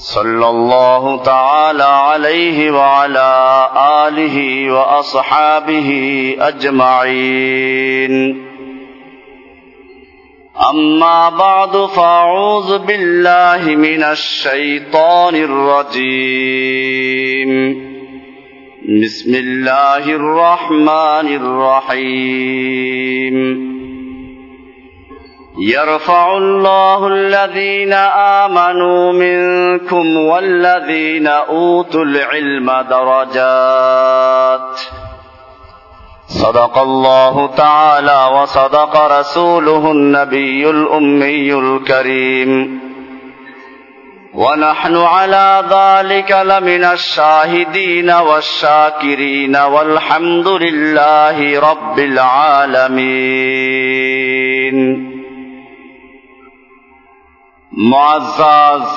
صلى الله تعالى عليه وعلى اله واصحابه اجمعين اما بعد فاعوذ بالله من الشيطان الرجيم. بسم الله الرحمن الرحيم. يرفع الله الذين آمنوا منكم والذين أوتوا العلم درجات. صدق الله تعالى وصدق رسوله النبي الأمي الكريم. ونحن على ذلك لمن الشاهدين والشاكرين والحمد لله رب العالمين. معزز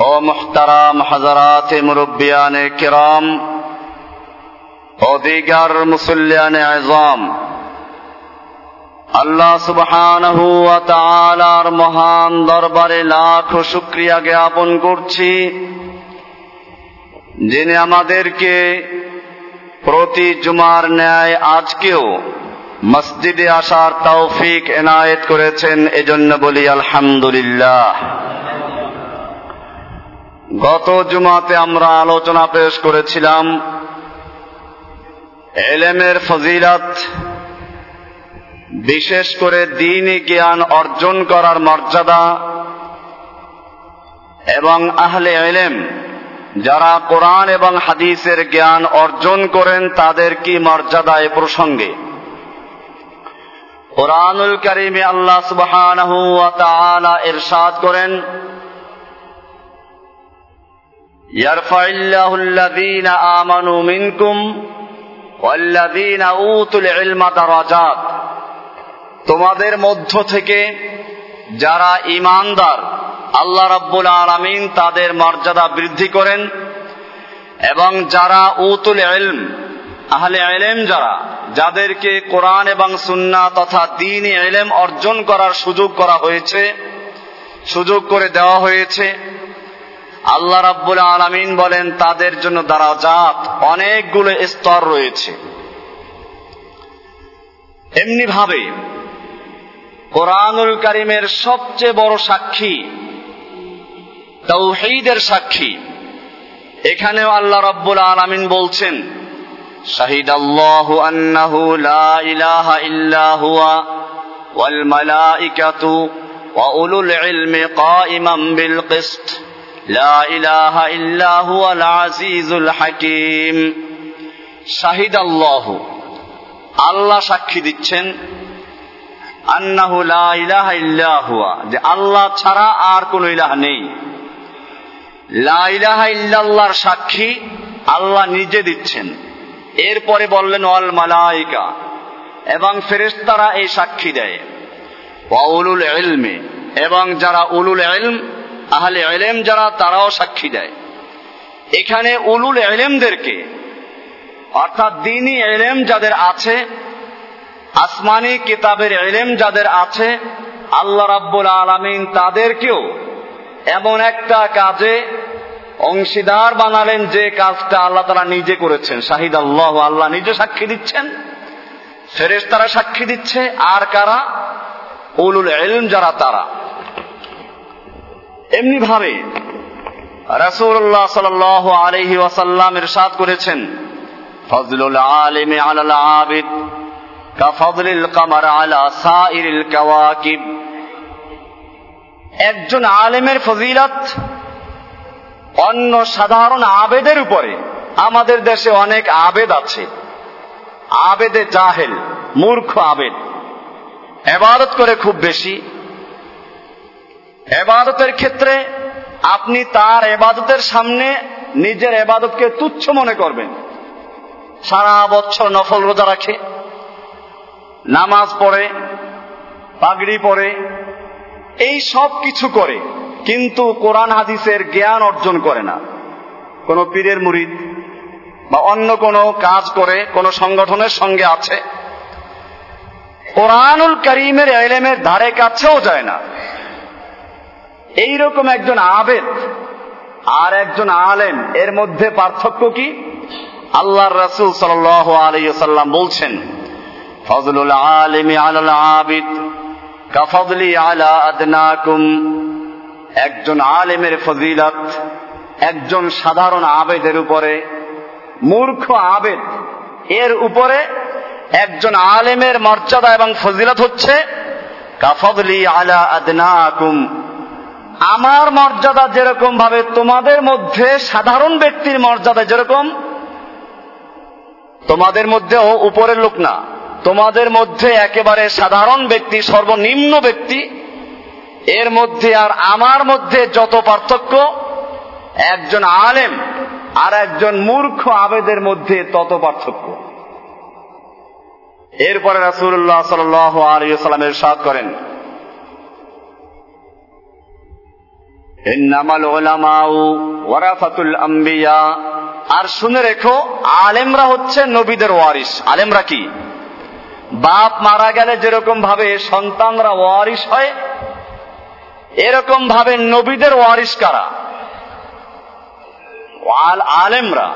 ও মুহতারাম হাজারাত মুরব্বিয়ান কিরাম ও দিগার মুসল্লিয়ান আজম আল্লাহ সুবহানাহু ওয়া তাআলার মহান দরবারে লাখ শুকরিয়া জ্ঞাপন করছি যিনি আমাদেরকে প্রতি জুমার ন্যায় আজকেও মসজিদে আসার তৌফিক এনায়েত করেছেন, এজন্য বলি আলহামদুলিল্লাহ। গত জুমাতে আমরা আলোচনা পেশ করেছিলাম এলেমের ফজিলত, বিশেষ করে দিনই জ্ঞান অর্জন করার মর্যাদা এবং আহলে এলেম যারা কোরআন এবং হাদিসের জ্ঞান অর্জন করেন, তাদের কি মর্যাদা এ প্রসঙ্গে? কোরআনুল করিমে আল্লাহ তাআলা ইরশাদ করেন তোমাদের মধ্য থেকে যারা ইমানদার আল্লাহ রাব্বুল আলামিন তাদের মর্যাদা বৃদ্ধি করেন এবং যারা উতুল ইলম, আহলে ইলম যারা যাদেরকে কোরআন এবং সুন্না তথা দিন এলেম অর্জন করার সুযোগ করা হয়েছে, সুযোগ করে দেওয়া হয়েছে। আল্লাহ রাব্বুল আলামিন বলেন, তাদের জন্য দ্বারা দারাজাত অনেকগুলো স্তর রয়েছে। এমনি ভাবে কোরআনুল করিমের সবচেয়ে বড় সাক্ষী তৌহিদের সাক্ষী, এখানেও আল্লাহ রব্বুল আলামিন বলছেন লা ইলাহা ইল্লা হুয়া ওয়াল মালাইকাতু ওয়া উলুল ইলমি কাইমান বিল কিসত। লা ইলাহা ইল্লা হুয়াল আজিজুল হাকিম। শাহিদ আল্লাহ আল্লাহ সাক্ষী দিচ্ছেন আন্নাহু লা ইলাহা ইল্লা হুয়া, যে আল্লাহ ছাড়া আর কোন ইলাহ নেই। লা ইলাহা ইল্লাল্লাহর সাক্ষী আল্লাহ নিজে দিচ্ছেন। এরপরে বললেন অল মালাইকা। এবং ফেরেশতারা এই সাক্ষী দেয়। এবং যারা উলুল ইলম, আহলে ইলম যারা, তারাও সাক্ষী দেয়। এখানে উলুল ইলমদেরকে, অর্থাৎ দিনই ইলম যাদের আছে, আসমানি কিতাবের এলেম যাদের আছে, আল্লাহ রাব্বুল আলমিন তাদেরকেও এমন একটা কাজে অংশীদার বানালেন যে কাজটা আল্লাহ তারা নিজে করেছেন। শাহিদ আল্লাহ আল্লাহ নিজে সাক্ষী দিচ্ছেন ফেরেস তারা সাক্ষী দিচ্ছে, আর কারা? উলুল এলম যারা তারা। এমনি ভাবে রাসূলুল্লাহ আলাইহি ওয়াসাল্লাম ইরশাদ করেছেন, ফজলুল আলিমি আলাল আবিদ কাফজলিল কামার আলা সাইরিল কাওয়াকিব। একজন আলেমের ফজিলত অন্য সাধারণ আবেদের উপরে আমাদের দেশে অনেক আবেদ আছে। আবেদে জাহেল, মূর্খ আবেদ। এবাদত করে খুব বেশি। এবাদতের ক্ষেত্রে আপনি তার এবাদতের সামনে নিজের এবাদতকে তুচ্ছ মনে করবেন। সারা বছর নফল রোজা রাখে, নামাজ পড়ে, পাগড়ি পড়ে, এই সব কিছু করে কিন্তু কোরআন হাদিসের জ্ঞান অর্জন করে না। কোন পীরের মুরিদ বা অন্য কোনো কাজ করে, কোন সংগঠনের সঙ্গে আছে। কোরআনুল করিমের এলেমের ধারে কাছেও যায় না। এইরকম একজন আবেদ আর একজন আলেম, এর মধ্যে পার্থক্য কি? আল্লাহর রসুল সাল আলাইসাল্লাম বলছেন, ফজলুল আলিমি আলাল আবিদ কাফজলি আলা আদনাকুম। একজন আলেমের ফজিলত, একজন সাধারণ আবেদের উপরে, মূর্খ আবেদ, এর উপরে একজন আলেমের মর্যাদা এবং ফজিলত হচ্ছে, কাফদলি আলা আদনাকুম। আমার মর্যাদা যেরকম ভাবে তোমাদের মধ্যে সাধারণ ব্যক্তির মর্যাদা যেরকম, তোমাদের মধ্যেও উপরের লোক না। তোমাদের মধ্যে একেবারে সাধারণ ব্যক্তি, সর্বনিম্ন ব্যক্তি এর মধ্যে আর আমার মধ্যে যত পার্থক্য, একজন আলেম আর একজন মূর্খ আবেদের মধ্যে তত পার্থক্য। এরপরে রাসুল্লাহ সাল আলিয়াল্লামের সাদ করেন আর শুনে রেখো, আলেমরা হচ্ছে নবীদের ওয়ারিস আলেমরা কি? বাপ মারা গেলে যেরকম ভাবে সন্তানরা ওয়ারিস হয় এরকম ভাবে নবীদের ওয়ারিস কারা? আলেমরা।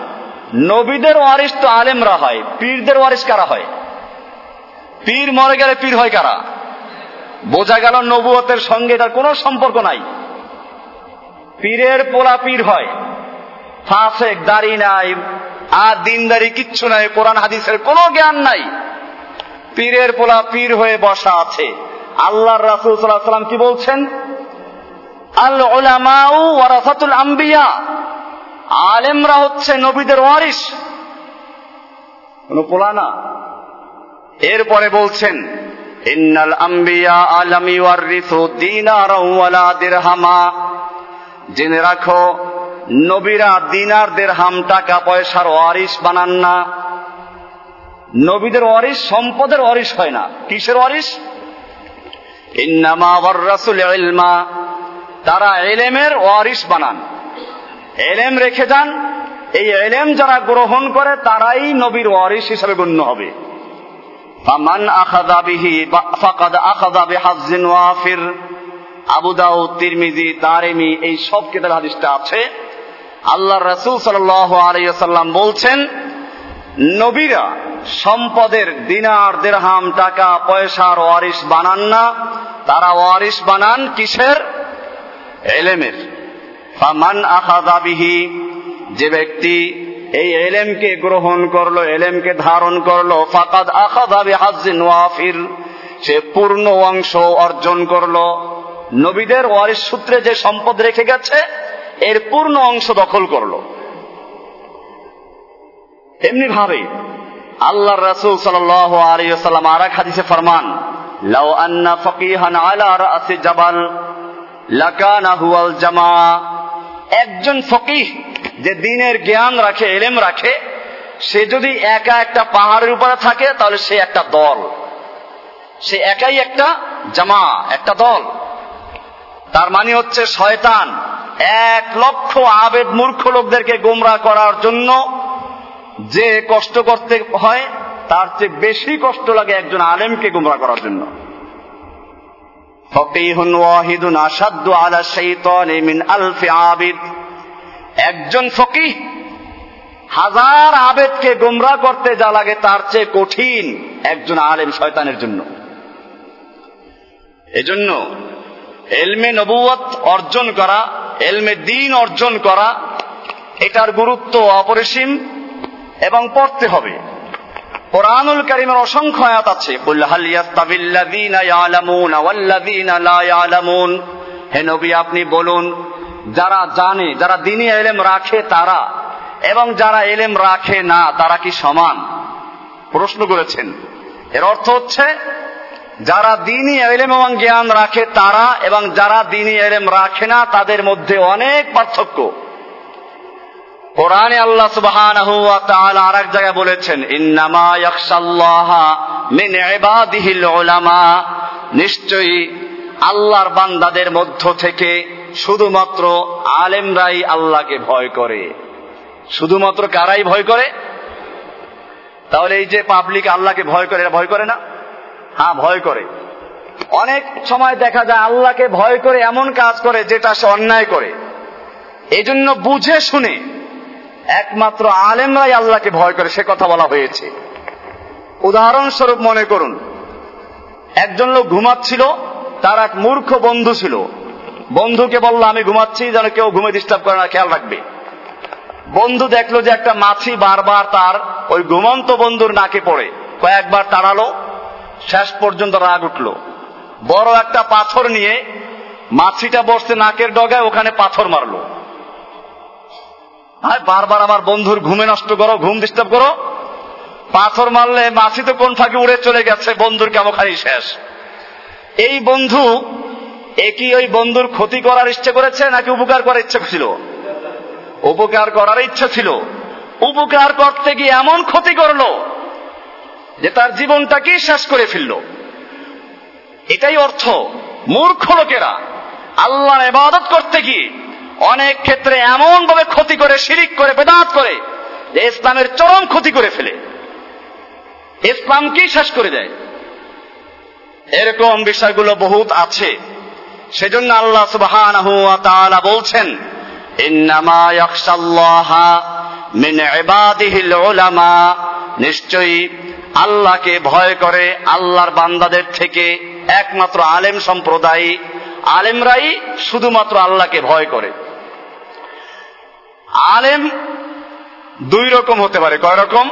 নবীদের ওয়ারিস তো আলেমরা হয়। পীরদের ওয়ারিস কারা হয়? পীর মরে গেলে পীর হয় কারা? বোঝা গেল নবুয়তের সঙ্গে তার কোনো সম্পর্ক নাই। পীরের পোলা পীর হয়। ফাঁসেক, দাড়ি নাই, আর দিনদারি কিচ্ছু নাই, কোরআন, হাদিসের কোনো জ্ঞান নাই। পীরের পোলা পীর হয়ে বসা আছে। আল্লাহর রাসুল সাল্লাহ সাল্লাম কি বলছেন? আল ওলামাউ ওয়ারাসাতুল আম্বিয়া। আলেমরা হচ্ছে নবীদের ওয়ারিস কোন পোলা না। এরপরে বলছেন, ইন্নাল আম্বিয়া আলামি ওয়ারিসু দিনার ওয়ালা দিরহামা। জেনে রাখো, নবীরা দিনার দেড়হাম টাকা পয়সার ওয়ারিস বানান না। নবীদের ওয়ারিস সম্পদের ওয়ারিস হয় না। কিসের ওয়ারিস ইন্নামা ওয়ার্রাসুল ইলমা। তারা এলেমের ওয়ারিস বানান। এলেম রেখে যান। এই এলেম যারা গ্রহণ করে, তারাই নবীর ওয়ারিস হিসাবে গণ্য হবে। ওয়াফির। আবু তিরমিজি এই আছে। আল্লাহ বলছেন, নবীরা সম্পদের দিনার দেরহাম টাকা পয়সার ওয়ারিস বানান না। তারা ওয়ারিস বানান কিসের? এলেমের। ফামান আখাদা বিহি, যে ব্যক্তি এই এলেমকে গ্রহণ করল, এলেমকে ধারণ করল, ফাকাদ আখাদা বিহাজ্জিন ওয়াফির, সে পূর্ণ অংশ অর্জন করল। নবীদের ওয়ারিস সূত্রে যে সম্পদ রেখে গেছে, এর পূর্ণ অংশ দখল করল। এমনি ভাবে আল্লাহ রাসুল সাল্লাম আর এক হাদিসে ফরমান, লাউ আন্না ফকিহান আলা রাসি জাবাল লাকানা হুয়াল জামা। একজন ফকিহ যে দিনের জ্ঞান রাখে, এলেম রাখে, সে যদি একা একটা পাহাড়ের উপরে থাকে, তাহলে সে একটা দল। সে একাই একটা জামা, একটা দল। তার মানে হচ্ছে শয়তান এক লক্ষ আবেদ মূর্খ লোকদেরকে গোমরা করার জন্য যে কষ্ট করতে হয়, তার চেয়ে বেশি কষ্ট লাগে একজন আলেমকে গুমরা করার জন্য। ফকিহুন ওয়াহিদুন আসাদ্দু আলা শাইতান মিন আলফি আবিদ। একজন ফকিহ হাজার আবেদকে গোমরা করতে যা লাগে তার চেয়ে কঠিন একজন আলেম শয়তানের জন্য। এজন্য এলমে নবুয়ত অর্জন করা, এলমে দিন অর্জন করা, এটার গুরুত্ব অপরিসীম এবং পড়তে হবে। কোরআনুল কারিমের অসংখ্য আয়াত আছে। হে নবী, আপনি বলুন, যারা জানে, যারা দিনই এলেম রাখে তারা, এবং যারা এলেম রাখে না, তারা কি সমান? প্রশ্ন করেছেন। এর অর্থ হচ্ছে, যারা দিনই এলেম এবং জ্ঞান রাখে তারা, এবং যারা দিনই এলেম রাখে না, তাদের মধ্যে অনেক পার্থক্য। কোরআনে আল্লাহ সুবহানাহু ওয়া তাআলা আরেক জায়গায় বলেছেন, ইন্নামা নিশ্চয়ই আল্লাহর বান্দাদের মধ্য থেকে শুধুমাত্র আলেমরাই আল্লাহকে ভয় করে। শুধুমাত্র কারাই ভয় করে? তাহলে এই যে পাবলিক আল্লাহকে ভয় করে ভয় করে না? হ্যাঁ ভয় করে। অনেক সময় দেখা যায় আল্লাহকে ভয় করে এমন কাজ করে যেটা সে অন্যায় করে। এই জন্য বুঝে শুনে একমাত্র আলেমরাই আল্লাহকে ভয় করে, সে কথা বলা হয়েছে। উদাহরণস্বরূপ মনে করুন, একজন লোক ঘুমাচ্ছিল, তার এক মূর্খ বন্ধু ছিল। বন্ধুকে বলল, আমি ঘুমাচ্ছি, যেন কেউ ঘুমে ডিস্টার্ব করে না, খেয়াল রাখবে। বন্ধু দেখল যে একটা মাছি বারবার তার ওই ঘুমন্ত বন্ধুর নাকে পড়ে। কয়েকবার তাড়ালো, শেষ পর্যন্ত রাগ উঠল। বড় একটা পাথর নিয়ে মাছিটা বসতে নাকের ডগায়, ওখানে পাথর মারলো। আর বারবার আমার বন্ধুর ঘুমে নষ্ট করো, ঘুম ডিস্টার্ব করো। পাথর মারলে মাছি তো কোন ফাঁকে উড়ে চলে গেছে, বন্ধুর কেমনখানি শেষ। এই বন্ধু একই ওই বন্ধুর ক্ষতি করার ইচ্ছে করেছে নাকি উপকার করার ইচ্ছে ছিল? উপকার করার ইচ্ছা ছিল। উপকার করতে গিয়ে এমন ক্ষতি করল যে তার জীবনটাকেই শেষ করে ফেলল। এটাই অর্থ, মূর্খ লোকেরা, আল্লাহর ইবাদত করতে গিয়ে অনেক ক্ষেত্রে এমন ভাবে ক্ষতি করে, শিরিক করে, বেদাত করে যে ইসলামের চরম ক্ষতি করে ফেলে। ইসলামকেই শেষ করে দেয়? এরকম বিষয়গুলো বহুত আছে। সেজন্য আল্লাহ ওয়া বলছেন নিশ্চয়ই আল্লাহকে ভয় করে আল্লাহর বান্দাদের থেকে একমাত্র আলেম সম্প্রদায়, আলেমরাই শুধুমাত্র আল্লাহকে ভয় করে। আলেম দুই রকম হতে পারে। কয় রকম?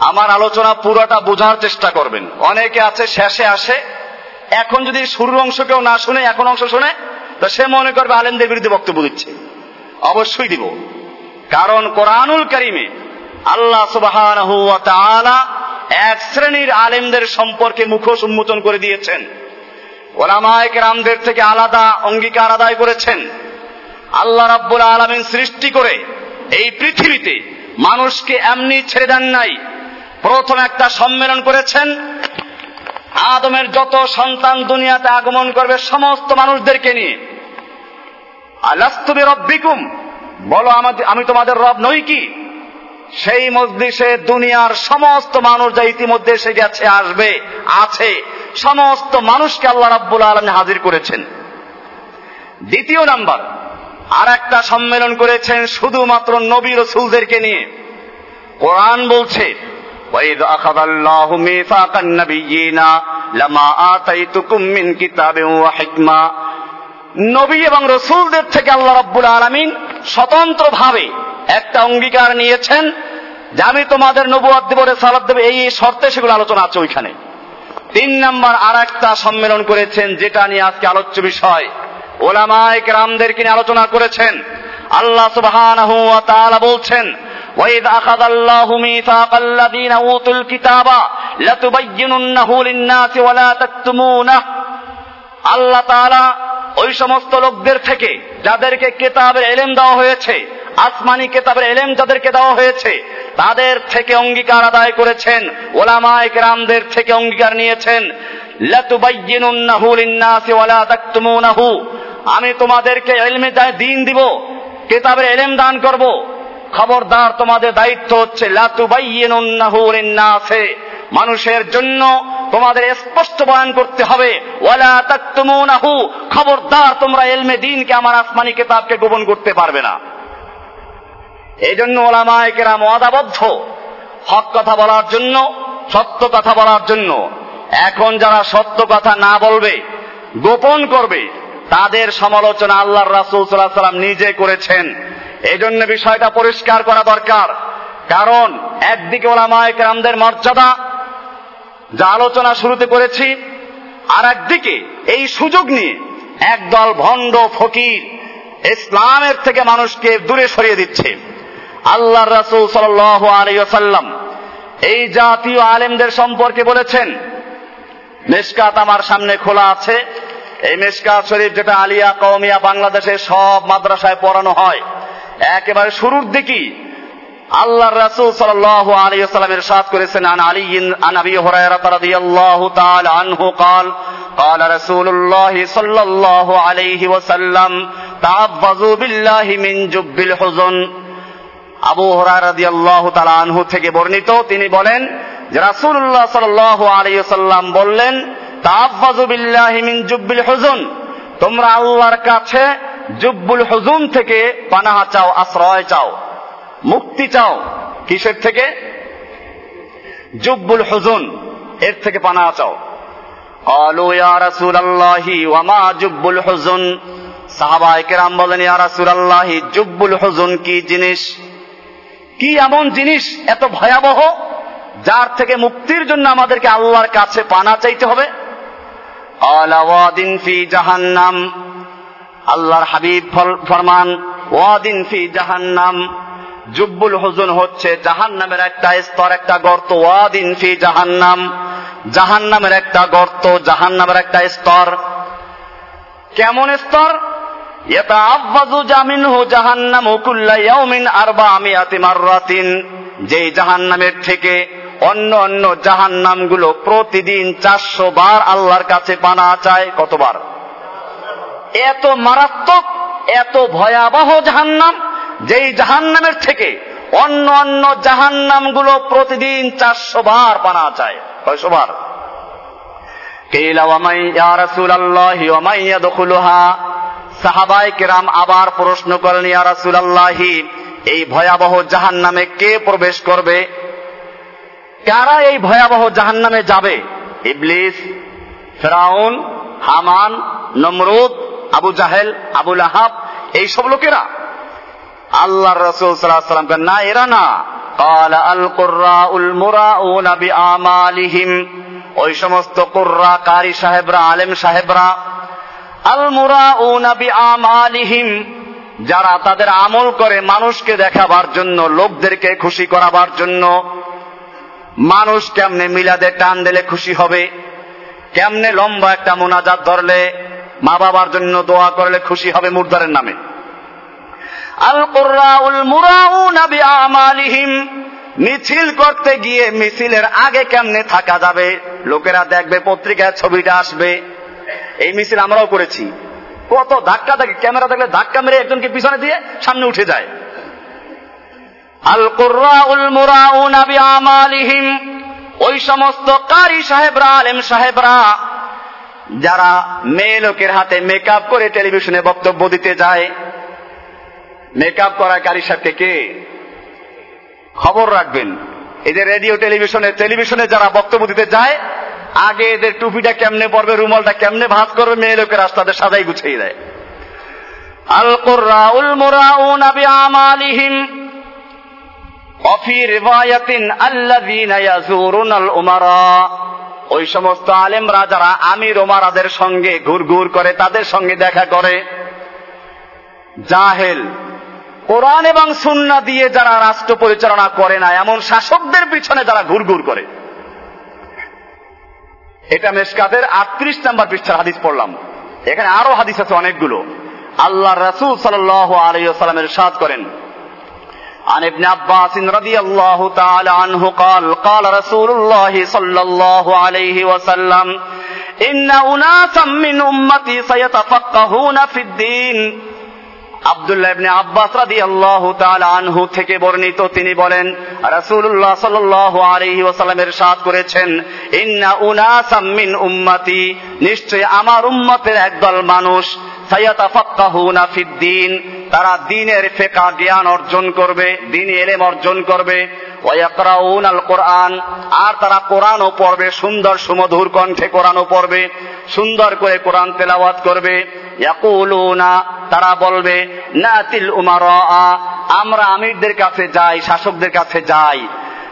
আমার আলোচনা পুরোটা বোঝার চেষ্টা করবেন। অনেকে আছে, শেষে আসে। এখন যদি শুরুর অংশ কেউ না শুনে, এখন অংশ শুনে, তো সে মনে করবে আলেমদের বিরুদ্ধে বক্তব্য দিচ্ছে। অবশ্যই দিব। কারণ কোরআনুল করিমে আল্লাহ সুবাহ এক শ্রেণির আলেমদের সম্পর্কে মুখোশ উন্মোচন করে দিয়েছেন। ওলামায়ক রামদের থেকে আলাদা অঙ্গীকার আদায় করেছেন। আল্লাহ রাব্বুল আলমিন সৃষ্টি করে এই পৃথিবীতে মানুষকে এমনি ছেড়ে দেন নাই। প্রথম একটা সম্মেলন করেছেন। আদমের যত সন্তান দুনিয়াতে আগমন করবে সমস্ত মানুষদেরকে নিয়ে। আলাস্তুবি রব্বিকুম বলো আমাদের, আমি তোমাদের রব নই কি? সেই মজলিসে দুনিয়ার সমস্ত মানুষ যা ইতিমধ্যে এসে গেছে, আসবে, আছে, সমস্ত মানুষকে আল্লাহ রাব্বুল আলমী হাজির করেছেন। দ্বিতীয় নাম্বার আর একটা সম্মেলন করেছেন শুধুমাত্র নবী রসুলদেরকে নিয়ে কোরআন বলছে وإذ أخذ الله ميثاق النبيين لما آتيتكم من كتاب وحكمة নবী এবং রসুলদের থেকে আল্লাহ রাব্বুল আলমিন স্বতন্ত্র ভাবে একটা অঙ্গীকার নিয়েছেন যে আমি তোমাদের নবুয়াদ দেব সালাদ দেবে এই শর্তে সেগুলো আলোচনা আছে ওইখানে তিন নাম্বার আর একটা সম্মেলন করেছেন যেটা নিয়ে আজকে আলোচ্য বিষয় ওলামায়ক রামদেরকে নিয়ে আলোচনা করেছেন আল্লাহ সুবহানাহু ওয়া তাআলা বলছেন وإذ أخذ الله ميثاق الذين أوتوا الكتاب لتبيننه للناس ولا تكتمونه আল্লাহ তাআলা ওই সমস্ত লোকদের থেকে যাদেরকে কেতাবের এলেম দেওয়া হয়েছে আসমানি কেতাবের এলেম যাদেরকে দেওয়া হয়েছে তাদের থেকে অঙ্গীকার আদায় করেছেন ওলামায় কেরামদের থেকে অঙ্গীকার নিয়েছেন লাতুবাইয়িনুন্নাহু লিন-নাসি ওয়ালা তাকতুমুনাহু আমি তোমাদেরকে এলমে দিন দিব, কেতাবের এলেম দান করব। খবরদার তোমাদের দায়িত্ব হচ্ছে লাতুবাইয়িনুন্নাহু লিন-নাসি। মানুষের জন্য তোমাদের স্পষ্ট বয়ান করতে হবে খবরদার তোমরা এলমে দিনকে আমার আসমানি কিতাবকে গোপন করতে পারবে না। এই জন্য ওলামায় কেরাম অদাবদ্ধ হক কথা বলার জন্য, সত্য কথা বলার জন্য। এখন যারা সত্য কথা না বলবে, গোপন করবে। তাদের সমালোচনা আল্লাহর রাসূল আলাইহি সাল্লাম নিজে করেছেন। এই জন্য বিষয়টা পরিষ্কার করা দরকার। কারণ, একদিকে ওলামায়ে কেরামদের মর্যাদা, যা আলোচনা শুরুতে করেছি আর একদিকে এই সুযোগ নিয়ে একদল ভণ্ড ফকির ইসলামের থেকে মানুষকে দূরে সরিয়ে দিচ্ছে। আল্লাহ রাসূল সাল্লাল্লাহু আলাইহি ওয়াসাল্লাম এই জাতীয় আলেমদের সম্পর্কে বলেছেন মেশকাত আমার সামনে খোলা আছে। এই মেশকাত শরীফ যেটা আলিয়া কওমিয়া বাংলাদেশের সব মাদ্রাসায় পড়ানো হয় একেবারে শুরুর দিকেই আল্লাহ রাসূল সাল্লাল্লাহু আলাইহি ওয়াসাল্লাম ইরশাদ করেছেন আন আলী আন আবি হুরায়রা রাদিয়াল্লাহু তাআলা আনহু قال قال رسول الله صلى الله عليه وسلم تعوذوا بالله من جب الحزن আবু হুরায়রা রাদিয়াল্লাহু তাআলা আনহু থেকে বর্ণিত তিনি বলেন যে রাসূলুল্লাহ সাল্লাল্লাহু আলাইহি ওয়াসাল্লাম বললেন তাআফাযু বিল্লাহি মিন জুব্বিল হুজুন তোমরা আল্লাহর কাছে জুব্বুল হুজুন থেকে পানাহ চাও আশ্রয় চাও মুক্তি চাও কিসের থেকে জুব্বুল হুজুন এর থেকে পানাহ চাও قالوا يا رسول الله وما جب الحزن সাহাবায়ে কেরাম বলেন ইয়া রাসূলুল্লাহ জুব্বুল হুজুন কি জিনিস কি এমন জিনিস এত ভয়াবহ যার থেকে মুক্তির জন্য আমাদেরকে আল্লাহর কাছে পানা চাইতে হবে আলাওয়াদিন জাহান্নাম আল্লাহর হাবিব ফরমান ওয়াদিন ফি জাহান্নাম। জুব্বুল হুজুন হচ্ছে জাহান্নামের একটা স্তর, একটা গর্ত। ওয়াদিন ফি জাহান্নাম। জাহান্নামের একটা গর্ত, জাহান্নামের একটা স্তর। কেমন স্তর? জাহান্নামু যেই জাহান্নামের থেকে অন্য অন্য জাহান্নামগুলো প্রতিদিন চারশো বার আল্লাহর কাছে পানা চায় কতবার? এত মারাত্মক, এত ভয়াবহ জাহান্নাম, যেই জাহান্নামের থেকে অন্য অন্য জাহান্নামগুলো প্রতিদিন চারশো বার পানা চায়। কয়শো বার? সাহাবাই আবার প্রশ্ন করেন রাসূলুল্লাহি, এই ভয়াবহ জাহান্নামে কে প্রবেশ করবে? কারা এই ভয়াবহ জাহান্নামে যাবে ইবলিস ফেরাউন হামান নমরুদ আবু জাহেল আবুল আহাব এই সব লোকেরা আল্লাহ রসুল সাল্লাম না এরা না قال القراء المراؤون بأعمالهم ওই সমস্ত কুর্রা কারি সাহেবরা আলেম সাহেবরা আল মুরাউনা বিআমালিহিম যারা তাদের আমল করে মানুষকে দেখাবার জন্য লোকদেরকে খুশি করাবার জন্য মানুষ কেমনে মিলাদে টান দিলে খুশি হবে? কেমনে লম্বা একটা মোনাজাত ধরলে মা বাবার জন্য দোয়া করলে খুশি হবে মুর্দারের নামে? মিছিল করতে গিয়ে মিছিলের আগে কেমনে থাকা যাবে? লোকেরা দেখবে, পত্রিকায় ছবিটা আসবে। এই মিছিল আমরাও করেছি। কত ধাক্কা থাকে, ক্যামেরা থাকলে ধাক্কা মেরে একজনকে পিছনে দিয়ে সামনে উঠে যায়। ওই সমস্ত কারি সাহেবরা, আলেম সাহেবরা, যারা মেয়ে লোকের হাতে মেকআপ করে টেলিভিশনে বক্তব্য দিতে যায়, মেকআপ করা কারি সাহেবকে কে? খবর রাখবেন। এদের রেডিও, টেলিভিশনে টেলিভিশনে যারা বক্তব্য দিতে যায়, আগে এদের টুপিটা কেমনে পড়বে রুমালটা কেমনে ভাত করবে, মেয়ে লোকের রাস্তাতে সাজাই গুছিয়ে দেয়। আল কুররাউল মুরাউনা বিআমালিহিম। অফি ইয়াজুরুনাল উমারা ওই সমস্ত আলেমরা যারা আমির ওমারাদের সঙ্গে ঘুরঘুর করে তাদের সঙ্গে দেখা করে। জাহেল, কোরআন এবং সুন্না দিয়ে যারা রাষ্ট্র পরিচালনা করে না, এমন শাসকদের পিছনে যারা ঘুরঘুর করে। এটা মেসকাদের আটত্রিশ নাম্বার পৃষ্ঠার হাদিস পড়লাম। এখানে আরও হাদিস আছে অনেকগুলো। আল্লাহ রাসুল সাল আলাইসাল্লামের সাদ করেন। عن ابن عباس رضي الله تعالى عنه قال قال رسول الله صلى الله عليه وسلم إن أناسا من أمتي سيتفقهون في الدين আব্দুল্লাহ ইবনে আব্বাস রাদিয়াল্লাহু তাআলা আনহু থেকে বর্ণিত তিনি বলেন রাসূলুল্লাহ সাল্লাল্লাহু আলাইহি ওয়াসাল্লামের সাথ করেছেন ইন্না উনাসাম মিন উম্মতি নিশ্চয় আমার উম্মতের একদল মানুষ সায়াতাফাক্কাহুনা ফিদ্দিন তারা দিনের ফেকা জ্ঞান অর্জন করবে, দিন এলেম অর্জন করবে। ওয়াকরাউন আল কোরআন আর তারা কোরআনও পড়বে, সুন্দর সুমধুর কণ্ঠে কোরআনও পড়বে, সুন্দর করে কোরআন তেলাওয়াত করবে। তারা বলবে, নাতিল উমারা আমরা আমিরদের কাছে যাই, শাসকদের কাছে যাই।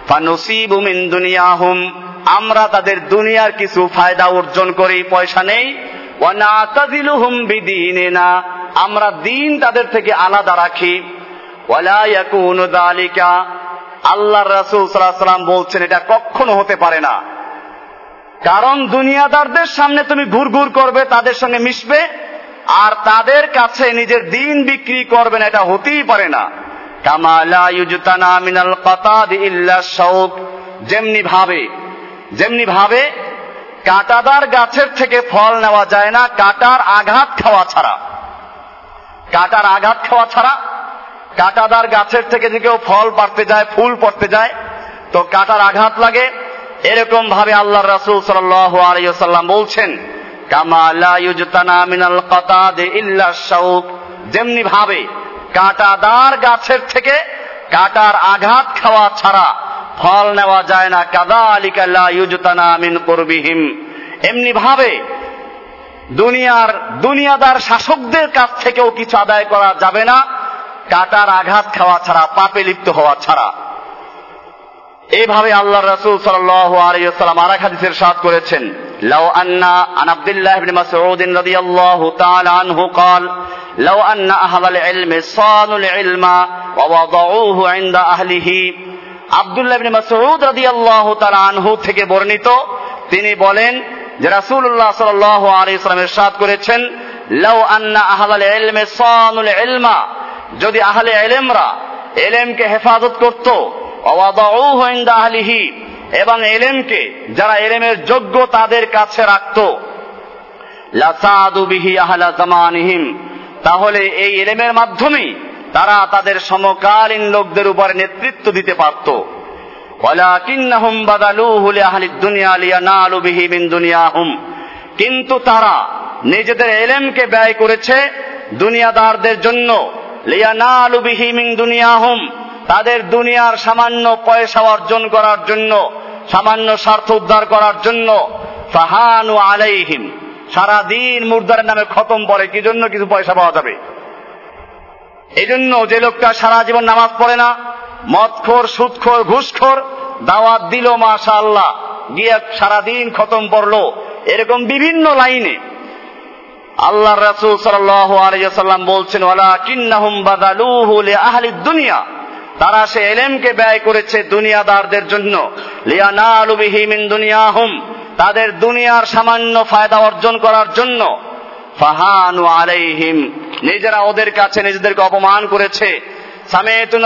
ফানুসিবু মিন দুনিয়াহুম, আমরা তাদের দুনিয়ার কিছু ফায়দা অর্জন করি, পয়সা নেই। বিদিনিনা আমরা দিন তাদের থেকে আলাদা রাখি। যালিকা রাসূল সাল্লাম বলছেন, এটা কখনো হতে পারে না। কারণ দুনিয়াদারদের সামনে তুমি ঘুর ঘুর করবে, তাদের সঙ্গে মিশবে, আর তাদের কাছে নিজের দিন বিক্রি করবে না, এটা হতেই পারে না। কামালা মিনাল যেমনি ভাবে যেমনি ভাবে কাঁটাদার গাছের থেকে ফল নেওয়া যায় না, কাটার আঘাত খাওয়া ছাড়া। কাটার আঘাত খাওয়া ছাড়া কাঁটাদার গাছের থেকে যে কেউ ফল পাড়তে যায়, ফুল পড়তে যায়, তো কাটার আঘাত লাগে। এরকম ভাবে আল্লাহ রাসূল আলাইহি বলছেন যেমনি ভাবে কাঁটাদার গাছের থেকে কাটার আঘাত খাওয়া ছাড়া ফল নেওয়া যায় না। কাদালিকা লা ইউজতানা মিন কুরবিহিম। এমনি ভাবে দুনিয়ার দুনিয়াদার শাসকদের কাছ থেকেও কিছু আদায় করা যাবে না কাটার আঘাত খাওয়া ছাড়া পাপে লিপ্ত হওয়া ছাড়া এইভাবে আল্লাহ রাসূল সাল্লাল্লাহু আলাইহি ওয়াসাল্লাম আর এক হাদিসের সাথ করেছেন লাউ আন্না আন আব্দুল্লাহ ইবনে মাসউদ রাদিয়াল্লাহু তাআলা আনহু قال لو أن أهل العلم صانوا العلم ووضعوه عند أهله আব্দুল্লাহ ইবনে মাসউদ রাদিয়াল্লাহু তাআলা আনহু থেকে বর্ণিত তিনি বলেন যে রাসূলুল্লাহ সাল্লাল্লাহু আলাইহি ওয়াসাল্লাম ইরশাদ করেছেন, লাউ আন্না আহলাল ইলমে সানুল ইলমা যদি আহলে ইলমরা ইলমকে হেফাজত করত, ওয়াদাউহু ইনদা আহলিহি এবং এলেমকে যারা এলেমের যোগ্য তাদের কাছে রাখত, লাসাদু বিহি আহলা জামানিহিম তাহলে এই এলেমের মাধ্যমেই তারা তাদের সমকালীন লোকদের উপরে নেতৃত্ব দিতে পারত। ওয়ালাকিন্নাহুম বাদালুহু লিআহলিদ দুনিয়া লিয়ানালু বিহি মিন দুনিয়াহুম। কিন্তু তারা নিজেদের এলেমকে ব্যয় করেছে দুনিয়াদারদের জন্য। লিয়ানালু বিহি মিন দুনিয়াহুম। তাদের দুনিয়ার সামান্য পয়সা অর্জন করার জন্য, সামান্য স্বার্থ উদ্ধার করার জন্য। ফাহানু আলাইহিম। সারাদিন মুর্দারের নামে খতম পড়ে, কি জন্য কিছু পয়সা পাওয়া যাবে? এই জন্য যে লোকটা সারা জীবন নামাজ পড়ে না মদখোর, সুদখোর, ঘুষখোর দাওয়াত দিল মাশা আল্লাহ গিয়ে সারাদিন খতম পড়ল এরকম বিভিন্ন লাইনে। আল্লাহ রাসূল সাল্লাম বলছেন লিআহলি দুনিয়া। তারা সে এলেমকে ব্যয় করেছে দুনিয়াদারদের জন্য। দুনিয়াহুম। তাদের দুনিয়ার সামান্য ফায়দা অর্জন করার জন্য। ফাহানু আলাইহিম। নিজেরা ওদের কাছে নিজেদেরকে অপমান করেছে। সামেতু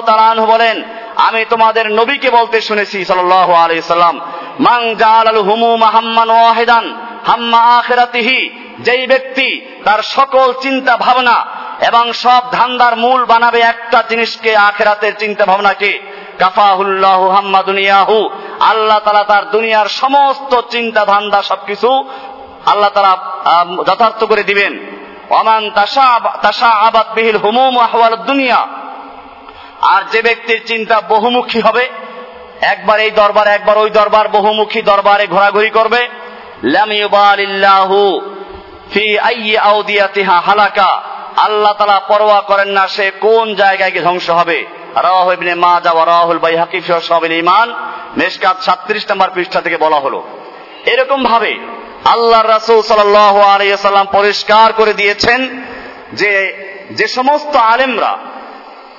তাআলা আনহু বলেন আমি তোমাদের নবীকে বলতে শুনেছি সাল্লাল্লাহু সাল্লাম মান জালাল হুমুম হাম্মান ওয়াহিদান হাম্মা যেই ব্যক্তি তার সকল চিন্তা ভাবনা এবং সব ধান্দার মূল বানাবে একটা জিনিসকে আখেরাতের চিন্তা ভাবনাকে কাফাহুল্লাহ হাম্মা দুনিয়াহু, আল্লাহ তালা তার দুনিয়ার সমস্ত চিন্তা ধান্দা সবকিছু আল্লাহ তালা যথার্থ করে দিবেন। অমান তাসা আবাদ বিহিল হুমুম আহওয়াল দুনিয়া। আর যে ব্যক্তির চিন্তা বহুমুখী হবে, একবার এই দরবার, একবার ওই দরবার, বহুমুখী দরবারে ঘোরাঘুরি করবে। হালাকা। আল্লাহ তালা পরোয়া করেন না সে কোন জায়গায় গিয়ে ধ্বংস হবে। রাহ ইবনে মাজা ওয়া রাহুল বাইহাকি ফি সাবিল ঈমান। মেশকাত 37 নম্বর পৃষ্ঠা থেকে বলা হলো। এরকম ভাবে আল্লাহর রাসূল সাল্লাল্লাহু আলাইহি সাল্লাম পরিষ্কার করে দিয়েছেন যে যে সমস্ত আলেমরা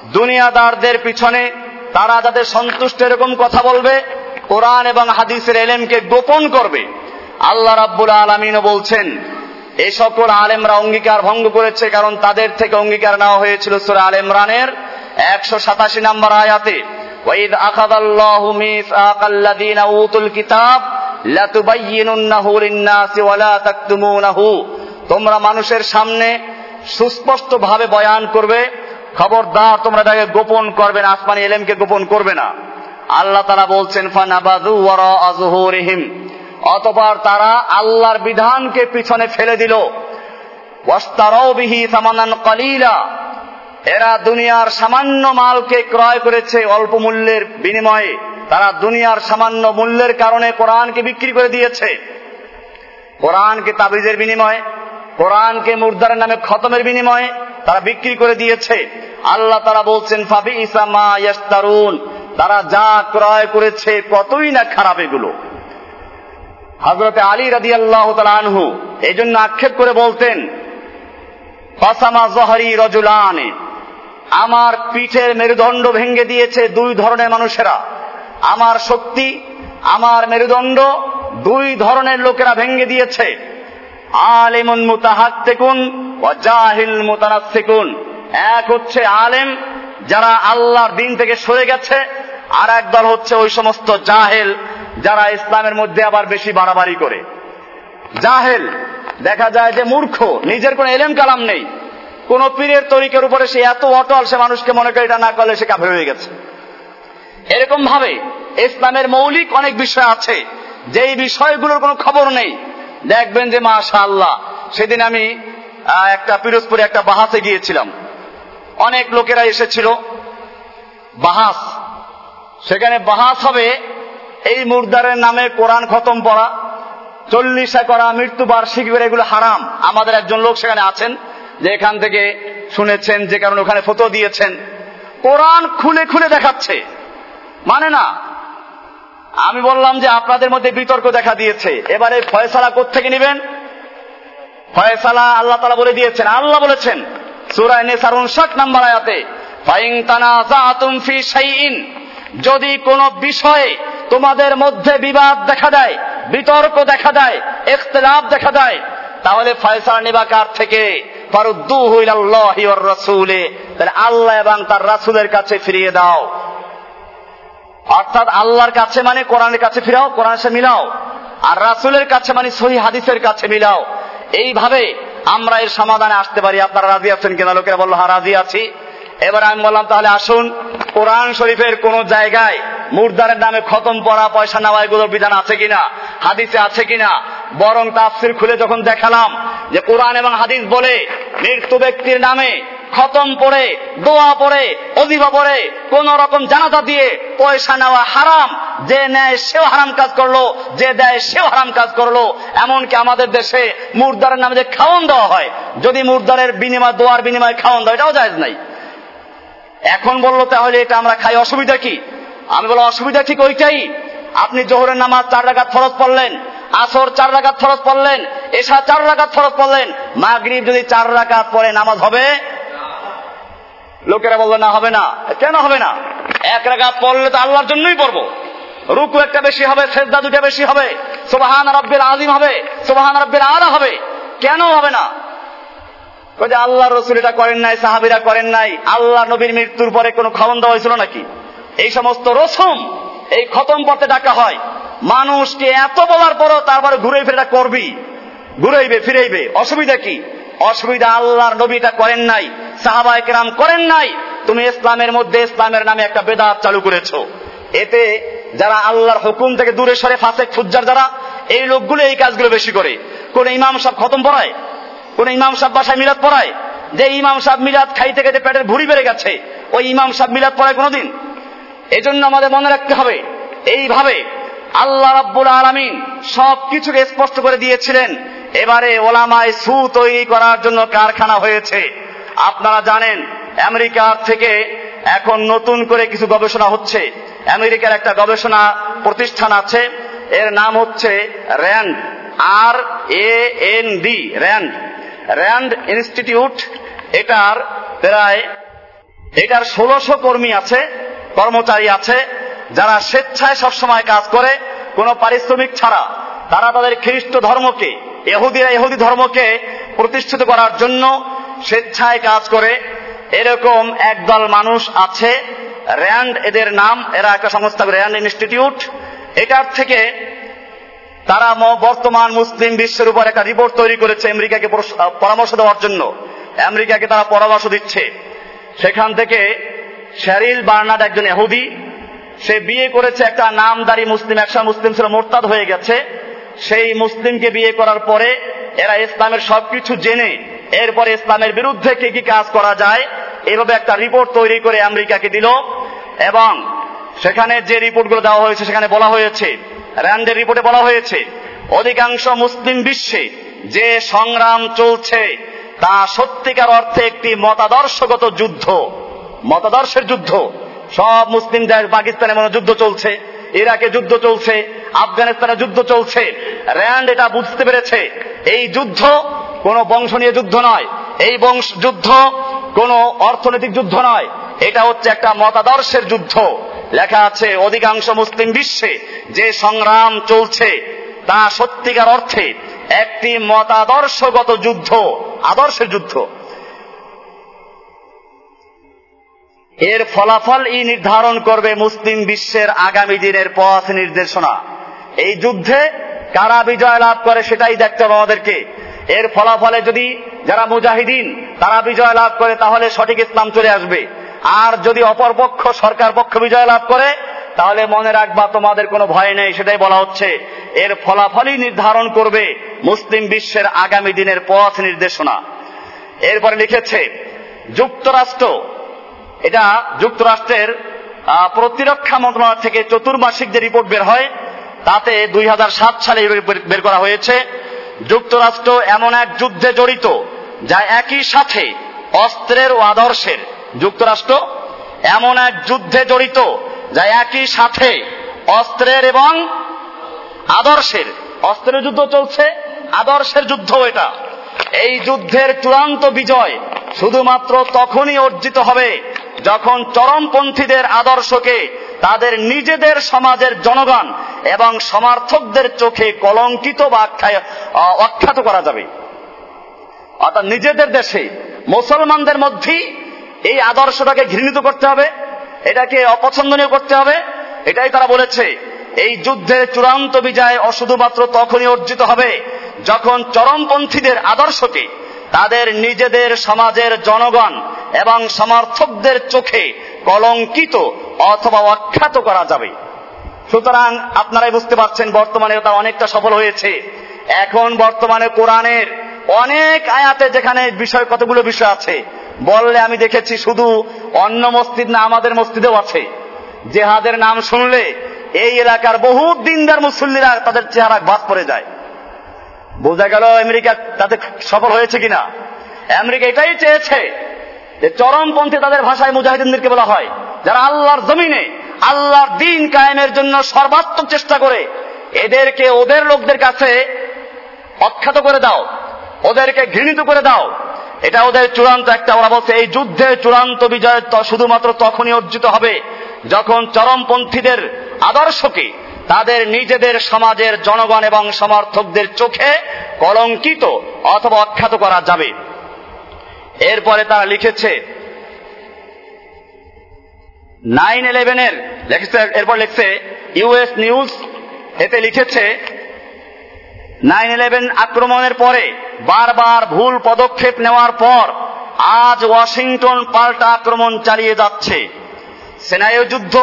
দুনিয়াদারদের পিছনে তারা যাদের সন্তুষ্ট এরকম কথা বলবে, কোরআন এবং হাদিসের এলেমকে গোপন করবে, আল্লাহ রাব্বুল আলমিনও বলছেন এই সকল আলেমরা অঙ্গীকার ভঙ্গ করেছে কারণ তাদের থেকে অঙ্গীকার নেওয়া হয়েছিল সুরা আল ইমরানের একশো সাতাশি নম্বর আয়াতে। ওয়াইদ আখাদাল্লাহু মিসআকাল্লাযীনা উতুল কিতাব তোমরা মানুষের সামনে সুস্পষ্ট ভাবে বয়ান করবে, খবরদার তোমরা এটাকে গোপন করবে না, আসমানি এলেমকে গোপন করবে না। আল্লাহ তারা বলছেন আযহুরিহিম অতপর তারা আল্লাহর বিধানকে পিছনে ফেলে দিল। কলিলা। এরা দুনিয়ার সামান্য মালকে ক্রয় করেছে অল্প মূল্যের বিনিময়ে। তারা দুনিয়ার সামান্য মূল্যের কারণে কোরআনকে বিক্রি করে দিয়েছে। কোরআনকে তাবিজের বিনিময়ে, কোরআনকে মুর্দারের নামে খতমের বিনিময়ে তারা বিক্রি করে দিয়েছে। আল্লাহ তারা বলছেন ফাবি ইসামা ইয়াস্তারুন তারা যা ক্রয় করেছে কতই না খারাপ এগুলো। হজরতে আলী রাদি আল্লাহ আনহু এই জন্য আক্ষেপ করে বলতেন, ফাসামা জহরি রজুলানে। আমার পিঠের মেরুদণ্ড ভেঙ্গে দিয়েছে দুই ধরনের মানুষেরা। আমার শক্তি, আমার মেরুদণ্ড দুই ধরনের লোকেরা ভেঙ্গে দিয়েছে। আলেমুন মুতাহাত্তেকুন ও জাহিল মুতানাসিকুন এক হচ্ছে আলেম যারা আল্লাহর দিন থেকে সরে গেছে, আর এক দল হচ্ছে ওই সমস্ত জাহেল যারা ইসলামের মধ্যে আবার বেশি বাড়াবাড়ি করে। জাহেল, দেখা যায় যে মূর্খ, নিজের কোন এলেম কালাম নেই। কোন পীরের তরিকের উপরে সে এত অটল, সে মানুষকে মনে করে এটা না করলে সে কাফের হয়ে গেছে। এরকম ভাবে ইসলামের মৌলিক অনেক বিষয় আছে, যেই বিষয়গুলোর কোনো খবর নেই। দেখবেন যে মাশা আল্লাহ সেদিন আমি একটা পিরোজপুরে একটা বাহাসে গিয়েছিলাম। অনেক লোকেরা এসেছিল। বাহাস, সেখানে বাহাস হবে, এই মুর্দারের নামে কোরআন খতম পড়া, চল্লিশা করা মৃত্যু বার্ষিকী এগুলো হারাম। আমাদের একজন লোক সেখানে আছেন। যে এখান থেকে শুনেছেন, যে কারণে ওখানে ফটো দিয়েছেন, কোরআন খুলে খুলে দেখাচ্ছে। মানে না, আমি বললাম যে আপনাদের মধ্যে বিতর্ক দেখা দিয়েছে। এবারে ফয়সালা থেকে নেবেন? ফয়সালা আল্লাহ তালা বলে দিয়েছেন। আল্লাহ বলেছেন আয়াতে যদি কোন বিষয়ে তোমাদের মধ্যে বিবাদ দেখা দেয়, বিতর্ক দেখা দেয়, ইখতলাফ দেখা দেয়, তাহলে ফয়সালা নেবা কার থেকে? তাহলে আল্লাহ এবং তার রাসুলের কাছে ফিরিয়ে দাও। অর্থাৎ আল্লাহর কাছে মানে কোরআনের কাছে ফিরাও কোরআন সাথে মিলাও। আর রাসুলের কাছে মানে সহি হাদিসের কাছে মিলাও। এইভাবে আমরা এর সমাধানে আসতে পারি। আপনারা রাজি আছেন কিনা? লোকেরা বলল হ্যাঁ রাজি আছি। এবার আমি বললাম, তাহলে আসুন, কোরআন শরীফের কোন জায়গায় মুর্দারের নামে খতম পড়া, পয়সা নেওয়া, এগুলোর বিধান আছে কিনা? হাদিসে আছে কিনা? বরং তাফসির খুলে যখন দেখালাম যে কোরআন এবং হাদিস বলে, মৃত্যু ব্যক্তির নামে খতম পড়ে, দোয়া পড়ে, অজিবা পড়ে, কোন রকম জানাজা দিয়ে পয়সা নেওয়া হারাম, যে নেয় সেও হারাম কাজ করল, যে দেয় সেও হারাম কাজ করল। এমনকি আমাদের দেশে মুর্দারের নামে যে খাওয়ন দেওয়া হয়, যদি মুর্দারের বিনিময়, দোয়ার বিনিময়ে খাওয়ন দেওয়া এটাও যায় নাই। এখন বলল, তাহলে এটা আমরা খাই, অসুবিধা কি? আমি বলো অসুবিধা ঠিক ওইটাই, আপনি জোহরের নামাজ চার রাগাত ফরজ পড়লেন আসর চার রাগাত ফরজ পড়লেন এসা চার রাগাত ফরজ পড়লেন, মাগরিব যদি চার রাগাত পরে নামাজ হবে? লোকেরা বলল, না, হবে না। কেন হবে না? এক রাগাত পড়লে তো আল্লাহর জন্যই পড়ব। রুকু একটা বেশি হবে, সেজদা দুটা বেশি হবে, সোবাহান রব্বের আজিম হবে, সোবাহান রব্বের আলা হবে। কেন হবে না? যে আল্লাহ রসুল এটা করেন নাই, সাহাবিরা করেন নাই, আল্লাহ নবীর মৃত্যুর পরে কোনো খবর দেওয়া হয়েছিল নাকি? এই সমস্ত রসম এই খতম পথে ডাকা হয়। মানুষকে এত বলার পরও তারপরে ঘুরে ফিরে করবি। ঘুরাইবে, ফিরাইবে। অসুবিধা কি? অসুবিধা আল্লাহর নবী এটা করেন নাই সাহাবাই কেরাম করেন নাই। তুমি ইসলামের মধ্যে ইসলামের নামে একটা বেদাত চালু করেছ। এতে যারা আল্লাহর হুকুম থেকে দূরে সরে ফাঁসে ফুজ্জার যারা, এই লোকগুলো এই কাজগুলো বেশি করে। কোন ইমাম সব খতম পড়ায়? কোন ইমাম সাহেব বাসায় মিলাদ পড়ায়? যে ইমাম সাহেব মিলাদ খাইতে খাইতে পেটের ভুড়ি বেড়ে গেছে, ওই ইমাম সাহেব মিলাদ পড়ায় কোনোদিন? এজন্য আমাদের মনে রাখতে হবে, এইভাবে আল্লাহ রাব্বুল আলমিন সব কিছুকে স্পষ্ট করে দিয়েছিলেন। এবারে ওলামায় সু তৈরি করার জন্য কারখানা হয়েছে। আপনারা জানেন, আমেরিকার থেকে এখন নতুন করে কিছু গবেষণা হচ্ছে। আমেরিকার একটা গবেষণা প্রতিষ্ঠান আছে, এর নাম হচ্ছে Rand, R A N D, Rand. Rand Institute, এটার প্রায়, এটার ষোলোশো কর্মী আছে, কর্মচারী আছে। যারা স্বেচ্ছায় সবসময় কাজ করে, কোনো পারিশ্রমিক ছাড়া, তারা তাদের খ্রিস্ট ধর্মকে এহুদিরা এহুদি ধর্মকে প্রতিষ্ঠিত করার জন্য স্বেচ্ছায় কাজ করে। এরকম একদল মানুষ আছে, র্যান্ড এদের নাম, এরা একটা সংস্থা, র্যান্ড ইনস্টিটিউট। এটার থেকে তারা বর্তমান মুসলিম বিশ্বের উপর একটা রিপোর্ট তৈরি করেছে আমেরিকাকে পরামর্শ দেওয়ার জন্য। আমেরিকাকে তারা পরামর্শ দিচ্ছে। সেখান থেকে শেরিল বার্নাড একজন এহুদি সে বিয়ে করেছে একটা নামদারি মুসলিম একশো মুসলিম ছিল, মোরতাদ হয়ে গেছে। সেই মুসলিমকে বিয়ে করার পরে এরা ইসলামের সবকিছু জেনে এরপরে ইসলামের বিরুদ্ধে কি কি কাজ করা যায়, এভাবে একটা রিপোর্ট তৈরি করে আমেরিকাকে দিল এবং সেখানে যে রিপোর্টগুলো দেওয়া হয়েছে, সেখানে বলা হয়েছে, র্যান্ডের রিপোর্টে বলা হয়েছে, অধিকাংশ মুসলিম বিশ্বে যে সংগ্রাম চলছে তা সত্যিকার অর্থে একটি মতাদর্শগত যুদ্ধ, মতাদর্শের যুদ্ধ। সব মুসলিম দেশ পাকিস্তানে মনে যুদ্ধ চলছে, ইরাকে যুদ্ধ চলছে, আফগানিস্তানে যুদ্ধ চলছে। র্যান্ড এটা বুঝতে পেরেছে, এই যুদ্ধ কোনো বংশ নিয়ে যুদ্ধ নয়। এই বংশ যুদ্ধ কোনো অর্থনৈতিক যুদ্ধ নয়। এটা হচ্ছে একটা মতাদর্শের যুদ্ধ। লেখা আছে, অধিকাংশ মুসলিম বিশ্বে যে সংগ্রাম চলছে তা সত্যিকার অর্থে একটি মতাদর্শগত যুদ্ধ, আদর্শের যুদ্ধ। এর ফলাফল ই নির্ধারণ করবে মুসলিম বিশ্বের আগামী দিনের পথ নির্দেশনা। এই যুদ্ধে কারা বিজয় লাভ করে সেটাই দেখতে হবে আমাদেরকে। এর ফলাফলে যদি যারা মুজাহিদিন, তারা বিজয় লাভ করে, তাহলে সঠিক ইসলাম চলে আসবে। আর যদি অপরপক্ষ সরকার পক্ষ বিজয় লাভ করে, তাহলে মনে রাখবা তোমাদের কোনো ভয় নেই, সেটাই বলা হচ্ছে। এর ফলাফলই নির্ধারণ করবে মুসলিম বিশ্বের আগামী দিনের পথ নির্দেশনা। এরপরে লিখেছে, যুক্তরাষ্ট্র এটা যুক্তরাষ্ট্রের প্রতিরক্ষা মন্ত্রণালয় থেকে চতুর্মাসিক যে রিপোর্ট বের হয়। তাতে দুই হাজার সাত সালে বের করা হয়েছে। যুক্তরাষ্ট্র এমন এক যুদ্ধে জড়িত, যা একই সাথে অস্ত্রের ও আদর্শের। যুক্তরাষ্ট্র এমন এক যুদ্ধে জড়িত, যা একই সাথে অস্ত্রের এবং আদর্শের। অস্ত্রের যুদ্ধ চলছে, আদর্শের যুদ্ধ এটা। এই যুদ্ধের চূড়ান্ত বিজয় শুধুমাত্র তখনই অর্জিত হবে যখন চরমপন্থীদের আদর্শকে তাদের নিজেদের সমাজের জনগণ এবং সমর্থকদের চোখে কলঙ্কিত বা অখ্যাত করা যাবে। অর্থাৎ নিজেদের দেশে, মুসলমানদের মধ্যেই এই আদর্শটাকে ঘৃণিত করতে হবে, এটাকে অপছন্দনীয় করতে হবে। এটাই তারা বলেছে, এই যুদ্ধের চূড়ান্ত বিজয় অশুধুমাত্র তখনই অর্জিত হবে যখন চরমপন্থীদের আদর্শকে, তাদের নিজেদের সমাজের জনগণ এবং সমর্থকদের চোখে কলঙ্কিত অথবা অখ্যাত করা যাবে। সুতরাং আপনারাই বুঝতে পারছেন বর্তমানে তা অনেকটা সফল হয়েছে। এখন বর্তমানে কোরআনের অনেক আয়াতে যেখানে বিষয় কতগুলো বিষয় আছে, বললে আমি দেখেছি শুধু অন্য মসজিদ না, আমাদের মসজিদেও আছে। জেহাদের নাম শুনলে এই এলাকার বহু দিনদার মুসল্লিরা তাদের চেহারা বাদ পড়ে যায়। বোঝা গেল আমেরিকা তাতে সফল হয়েছে কিনা। আমেরিকা এটাই চেয়েছে যে চরমপন্থী তাদের ভাষায় মুজাহিদিনদেরকে বলা হয়, যারা আল্লাহর জমিনে, আল্লাহর দিন কায়েমের জন্য সর্বাত্মক চেষ্টা করে, এদেরকে ওদের লোকদের কাছে অখ্যাত করে দাও, ওদেরকে ঘৃণিত করে দাও। এটা ওদের চূড়ান্ত একটা, ওরা বলছে, এই যুদ্ধের চূড়ান্ত বিজয় শুধুমাত্র তখনই অর্জিত হবে যখন চরমপন্থীদের আদর্শকে তাদের নিজেদের সমাজের জনগণ এবং সমর্থকদের চোখে কলঙ্কিত অথবা অখ্যাত করা যাবে। এরপরে তারা লিখেছে, নাইন ইলেভেনের, লিখেছে, এরপর লিখছে, ইউএস নিউজ এতে লিখেছে, নাইন ইলেভেন আক্রমণের পরে বারবার ভুল পদক্ষেপ নেওয়ার পর আজ ওয়াশিংটন পাল্টা আক্রমণ চালিয়ে যাচ্ছে। সেনায় যুদ্ধ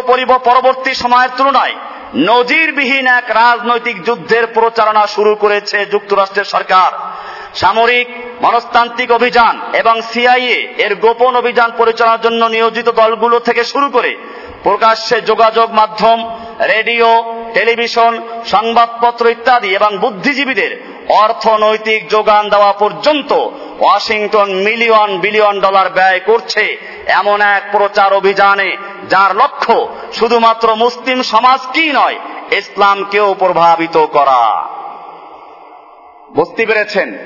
পরবর্তী সময়ের তুলনায় নজিরবিহীন এক রাজনৈতিক যুদ্ধের প্রচারণা শুরু করেছে যুক্তরাষ্ট্রের সরকার। সামরিক মনস্তান্ত্রিক অভিযান এবং সিআইএ এর গোপন অভিযান পরিচালনার জন্য নিয়োজিত দলগুলো থেকে শুরু করে প্রকাশ্যে যোগাযোগ মাধ্যম, রেডিও, টেলিভিশন, সংবাদপত্র ইত্যাদি এবং বুদ্ধিজীবীদের অর্থনৈতিক যোগান দেওয়া পর্যন্ত ওয়াশিংটন মিলিয়ন বিলিয়ন ডলার ব্যয় করছে এমন এক প্রচার অভিযানে, যার লক্ষ্য শুধুমাত্র মুসলিম সমাজকেই নয়, ইসলামকেও প্রভাবিত করা। বুঝতে পেরেছেন?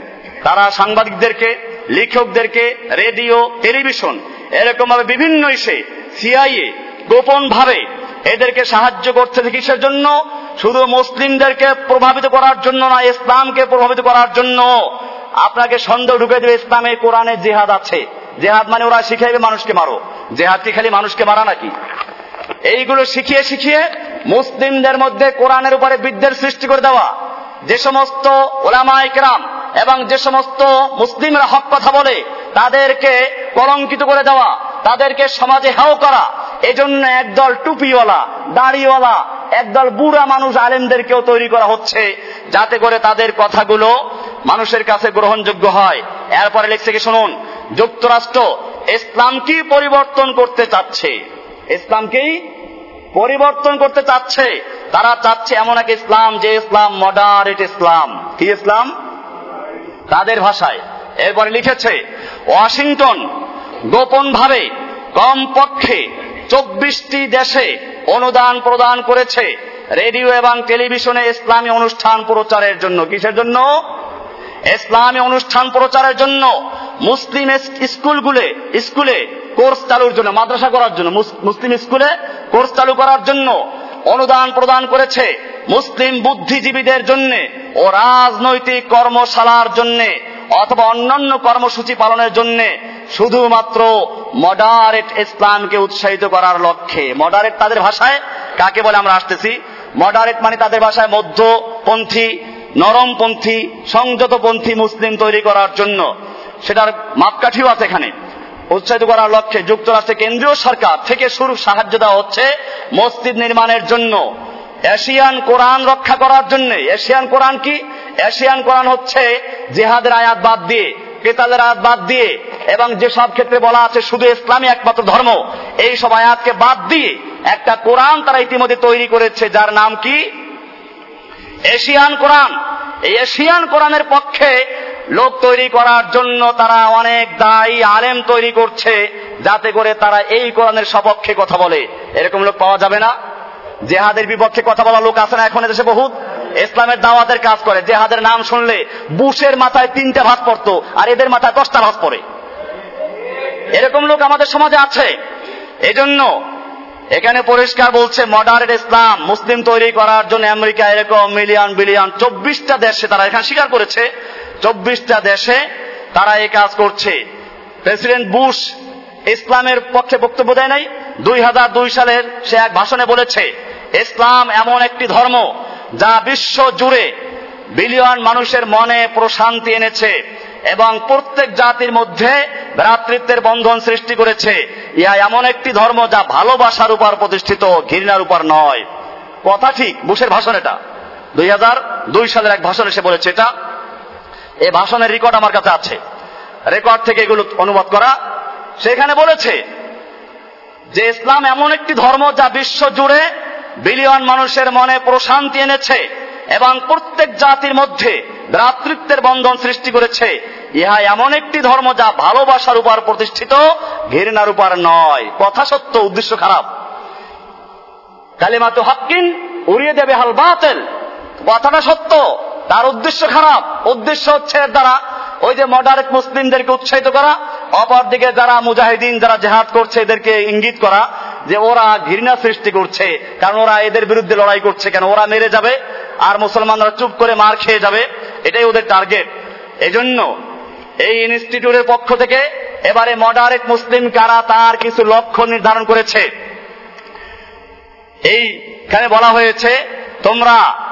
তারা সাংবাদিকদেরকে, লেখকদেরকে, রেডিও, টেলিভিশন এরকম ভাবে বিভিন্ন ইসে, সিআইএ গোপন ভাবে এদেরকে সাহায্য করছে কিসের জন্য, শুধু মুসলিমদেরকে প্রভাবিত করার জন্য না, ইসলামকে প্রভাবিত করার জন্য। আপনাকে সন্দেহ ঢুকে দেবে, ইসলামে কোরআনে জেহাদ আছে। জেহাদ মানে ওরা শিখাইবে মানুষকে মারো। জেহাদ কি খালি মানুষকে মারা নাকি? এইগুলো শিখিয়ে শিখিয়ে মুসলিমদের মধ্যে কোরআনের উপরে বিদ্যের সৃষ্টি করে দেওয়া। যে সমস্ত ওলামা ইকরাম এবং যে সমস্ত মুসলিমরা হক কথা বলে, তাদেরকে কলঙ্কিত করে দেওয়া। তাদেরকে সমাজে হাও করা, এজন্য একদল টুপিওয়ালা, দাড়িওয়ালা, একদল বুড়া মানুষ আলেমদেরকেও তৈরি করা হচ্ছে, যাতে করে তাদের কথাগুলো মানুষের কাছে গ্রহণযোগ্য হয়। এরপরে লিখছে কি, শুনুন, যুক্তরাষ্ট্র ইসলামকেই পরিবর্তন করতে চাচ্ছে। ইসলামকেই পরিবর্তন করতে চাচ্ছে। তারা চাচ্ছে এমন এক ইসলাম যে ইসলাম মডারেট ইসলাম। কি ইসলাম? তাদের ভাষায়। এরপরে লিখেছে, ওয়াশিংটন গোপনভাবে কমপক্ষে চব্বিশটি দেশে অনুদান প্রদান করেছে রেডিও এবং টেলিভিশনে ইসলামী অনুষ্ঠান প্রচারের জন্য। কিসের জন্য? ইসলামী অনুষ্ঠান প্রচারের জন্য মুসলিম স্কুলগুলে, স্কুলে কোর্স চালুর জন্য, মাদ্রাসা করার জন্য মুসলিম স্কুলে কোর্স চালু করার জন্য অনুদান প্রদান করেছে মুসলিম বুদ্ধিজীবীদের জন্য ও রাজনৈতিক কর্মশালার জন্য। অথবা অন্যান্য কর্মসূচি পালনের জন্য শুধুমাত্র মডারেট ইসলামকে উৎসাহিত করার লক্ষ্যে। মডারেট তাদের ভাষায় কাকে বলে আমরা আসতেছি? মডারেট মানে তাদের ভাষায় মধ্যপন্থী, নরমপন্থী, সংযতপন্থী মুসলিম তৈরি করার জন্য। সেটার মাপকাঠিও আছে এখানে। উৎসাহিত করার লক্ষ্যে যুক্তরাষ্ট্রের কেন্দ্রীয় সরকার থেকে শুরু সাহায্য দেওয়া হচ্ছে মসজিদ নির্মাণের জন্য। এশিয়ান কোরআন রক্ষা করার জন্য। এশিয়ান কোরআন কি? এশিয়ান কোরআন হচ্ছে জেহাদের আয়াত বাদ দিয়ে, কেতালের আয়াত বাদ দিয়ে, এবং যেসব ক্ষেত্রে বলা আছে শুধু ইসলামী একমাত্র ধর্ম, এই সব আয়াতকে বাদ দিয়ে একটা কোরআন তারা ইতিমধ্যে তৈরি করেছে, যার নাম কি? এশিয়ান কোরআন। এই এশিয়ান কোরআনের পক্ষে লোক তৈরি করার জন্য তারা অনেক দায়ী আলেম তৈরি করছে, যাতে করে তারা এই কোরআনের সপক্ষে কথা বলে। এরকম লোক পাওয়া যাবে না। জেহাদের বিপক্ষে কথা বলা লোক আছে না এখন দেশে বহুত? ইসলামের দাওয়াতের কাজ করে। জেহাদের নাম শুনলে বুশের মাথায় তিনটা ভাত পড়তো, আর এদের মাথায় দশটা ভাত পড়ে। এরকম লোক আমাদের সমাজে আছে। এজন্য এখানে পরিষ্কার বলছে মডারেট ইসলাম, মুসলিম তৈরি করার জন্য আমেরিকা এরকম মিলিয়ন বিলিয়ন চব্বিশটা দেশে তারা এখানে স্বীকার করেছে। চব্বিশটা দেশে তারা এই কাজ করছে। প্রেসিডেন্ট বুশ ইসলামের পক্ষে বক্তব্য দেয় নাই। দুই হাজার দুই সালের সে এক ভাষণে বলেছে ইসলাম এমন একটি ধর্ম যা বিশ্ব জুড়ে বিলিয়ন মানুষের মনে প্রশান্তি এনেছে এবং প্রত্যেক জাতির মধ্যে ভ্রাতৃত্বের বন্ধন সৃষ্টি করেছে। ইহা এমন একটি ধর্ম যা ভালোবাসার উপর প্রতিষ্ঠিত, ঘৃণার উপর নয়। কথা ঠিক, বুশের ভাষণ এটা। দুই হাজার দুই সালের এক ভাষণে সে বলেছে এটা। এ ভাষণের রেকর্ড আমার কাছে আছে। রেকর্ড থেকে এগুলো অনুবাদ করা। সেখানে বলেছে যে ইসলাম এমন একটি ধর্ম যা বিশ্ব জুড়ে বিলিয়ন মানুষের মনে প্রশান্তি এনেছে এবং প্রত্যেক জাতির মধ্যে ভ্রাতৃত্বের বন্ধন সৃষ্টি করেছে। ইহা এমন একটি ধর্ম যা ভালোবাসার উপর প্রতিষ্ঠিত, ঘৃণার উপর নয়। কথা সত্য, উদ্দেশ্য খারাপ। কালিমাতু হাক্কিন উড়িয়ে দেবে হাল বাতেল। কথাটা সত্য, তার উদ্দেশ্য খারাপ। উদ্দেশ্য হচ্ছে এর দ্বারা ওই যে মডারেট মুসলিমদেরকে উৎসাহিত করা, অপরদিকে যারা মুজাহিদিন, যারা জেহাদ করছে, এদেরকে ইঙ্গিত করা যে ওরা ঘৃণা সৃষ্টি করছে, কারণ ওরা এদের বিরুদ্ধে লড়াই করছে কেন? ওরা মেরে যাবে, আর মুসলমানরা চুপ করে মার খেয়ে যাবে, এটাই ওদের টার্গেট এজন্য এই ইনস্টিটিউটের পক্ষ থেকে এবারে মডারেট মুসলিম কারা তার কিছু লক্ষ্য নির্ধারণ করেছে। এইখানে বলা হয়েছে, তোমরা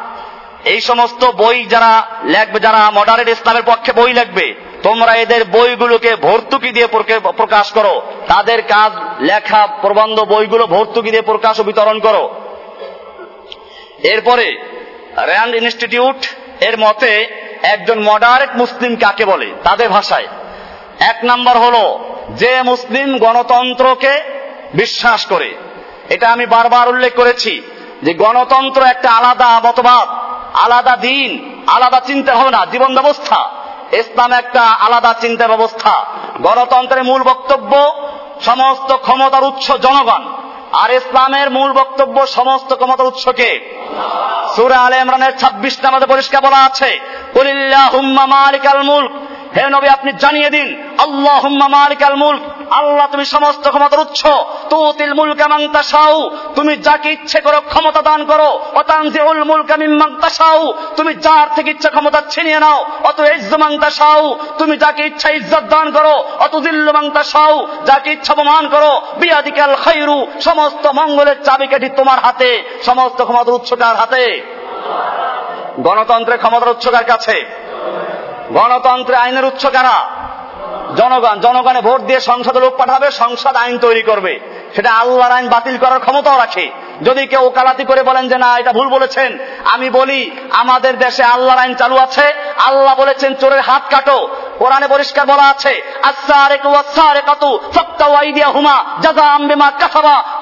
এই সমস্ত বই যারা লেখবে, যারা মডারেট ইসলামের পক্ষে বই লিখবে, তোমরা এদের বইগুলোকে ভর্তুকি দিয়ে প্রকাশ করো। তাদের কাজ লেখা প্রবন্ধ বইগুলো ভর্তুকি দিয়ে প্রকাশ ও বিতরণ করো। এরপরে র্যান্ড ইনস্টিটিউট এর মতে একজন মডারেট মুসলিম কাকে বলে? তাদের ভাষায়। এক নাম্বার হলো, যে মুসলিম গণতন্ত্রকে বিশ্বাস করে। এটা আমি বারবার উল্লেখ করেছি যে গণতন্ত্র একটা আলাদা মতবাদ। আলাদা দিন, আলাদা চিন্তা ভাবনা, জীবন ব্যবস্থা। ইসলাম একটা আলাদা চিন্তা ব্যবস্থা। গণতন্ত্রের মূল বক্তব্য, সমস্ত ক্ষমতার উৎস জনগণ। আর ইসলামের মূল বক্তব্য সমস্ত ক্ষমতার উৎসকে। সুরা আলে ইমরানের ছাব্বিশ নামাজে পরিষ্কার বলা আছে মালিকাল মুলক। হে নবী, আপনি জানিয়ে দিন আল্লাহ হুম্মা মালিকাল মুলক। আল্লাহ, তুমি সমস্ত ক্ষমতার উৎস। তুতিল মুলকা মান তাশাউ। তুমি যাকে ইচ্ছে করো ক্ষমতা দান করো। অতানজিউল মুলকা মিম্মান তাশাউ। তুমি যার থেকে ইচ্ছা ক্ষমতা ছিনিয়ে নাও। অত ইজ্জু মান তাশাউ। তুমি যাকে ইচ্ছা ইজ্জত দান করো। অত দিল্লু মান তাশাউ। যাকে ইচ্ছা অপমান করো। বিয়াদিকাল খায়রু সমস্ত মঙ্গলের চাবিকাঠি তোমার হাতে। সমস্ত ক্ষমতার উৎস কার হাতে? গণতন্ত্রের ক্ষমতার উৎস কার কাছে? গণতন্ত্রে আইনের উৎস কারা? জনগণ, জনগণে ভোট দিয়ে সংসদে লোক পাঠাবে, সংসদ আইন তৈরি করবে। সেটা আল্লাহর আইন বাতিল করার ক্ষমতাও রাখে। যদি কেউ ওকালাতি করে বলেন যে, না, এটা ভুল বলেছেন। আমি বলি, আমাদের দেশে আল্লাহর আইন চালু আছে। আল্লাহ বলেছেন, চোরের হাত কাটো। কোরআনে পরিষ্কার বলা আছে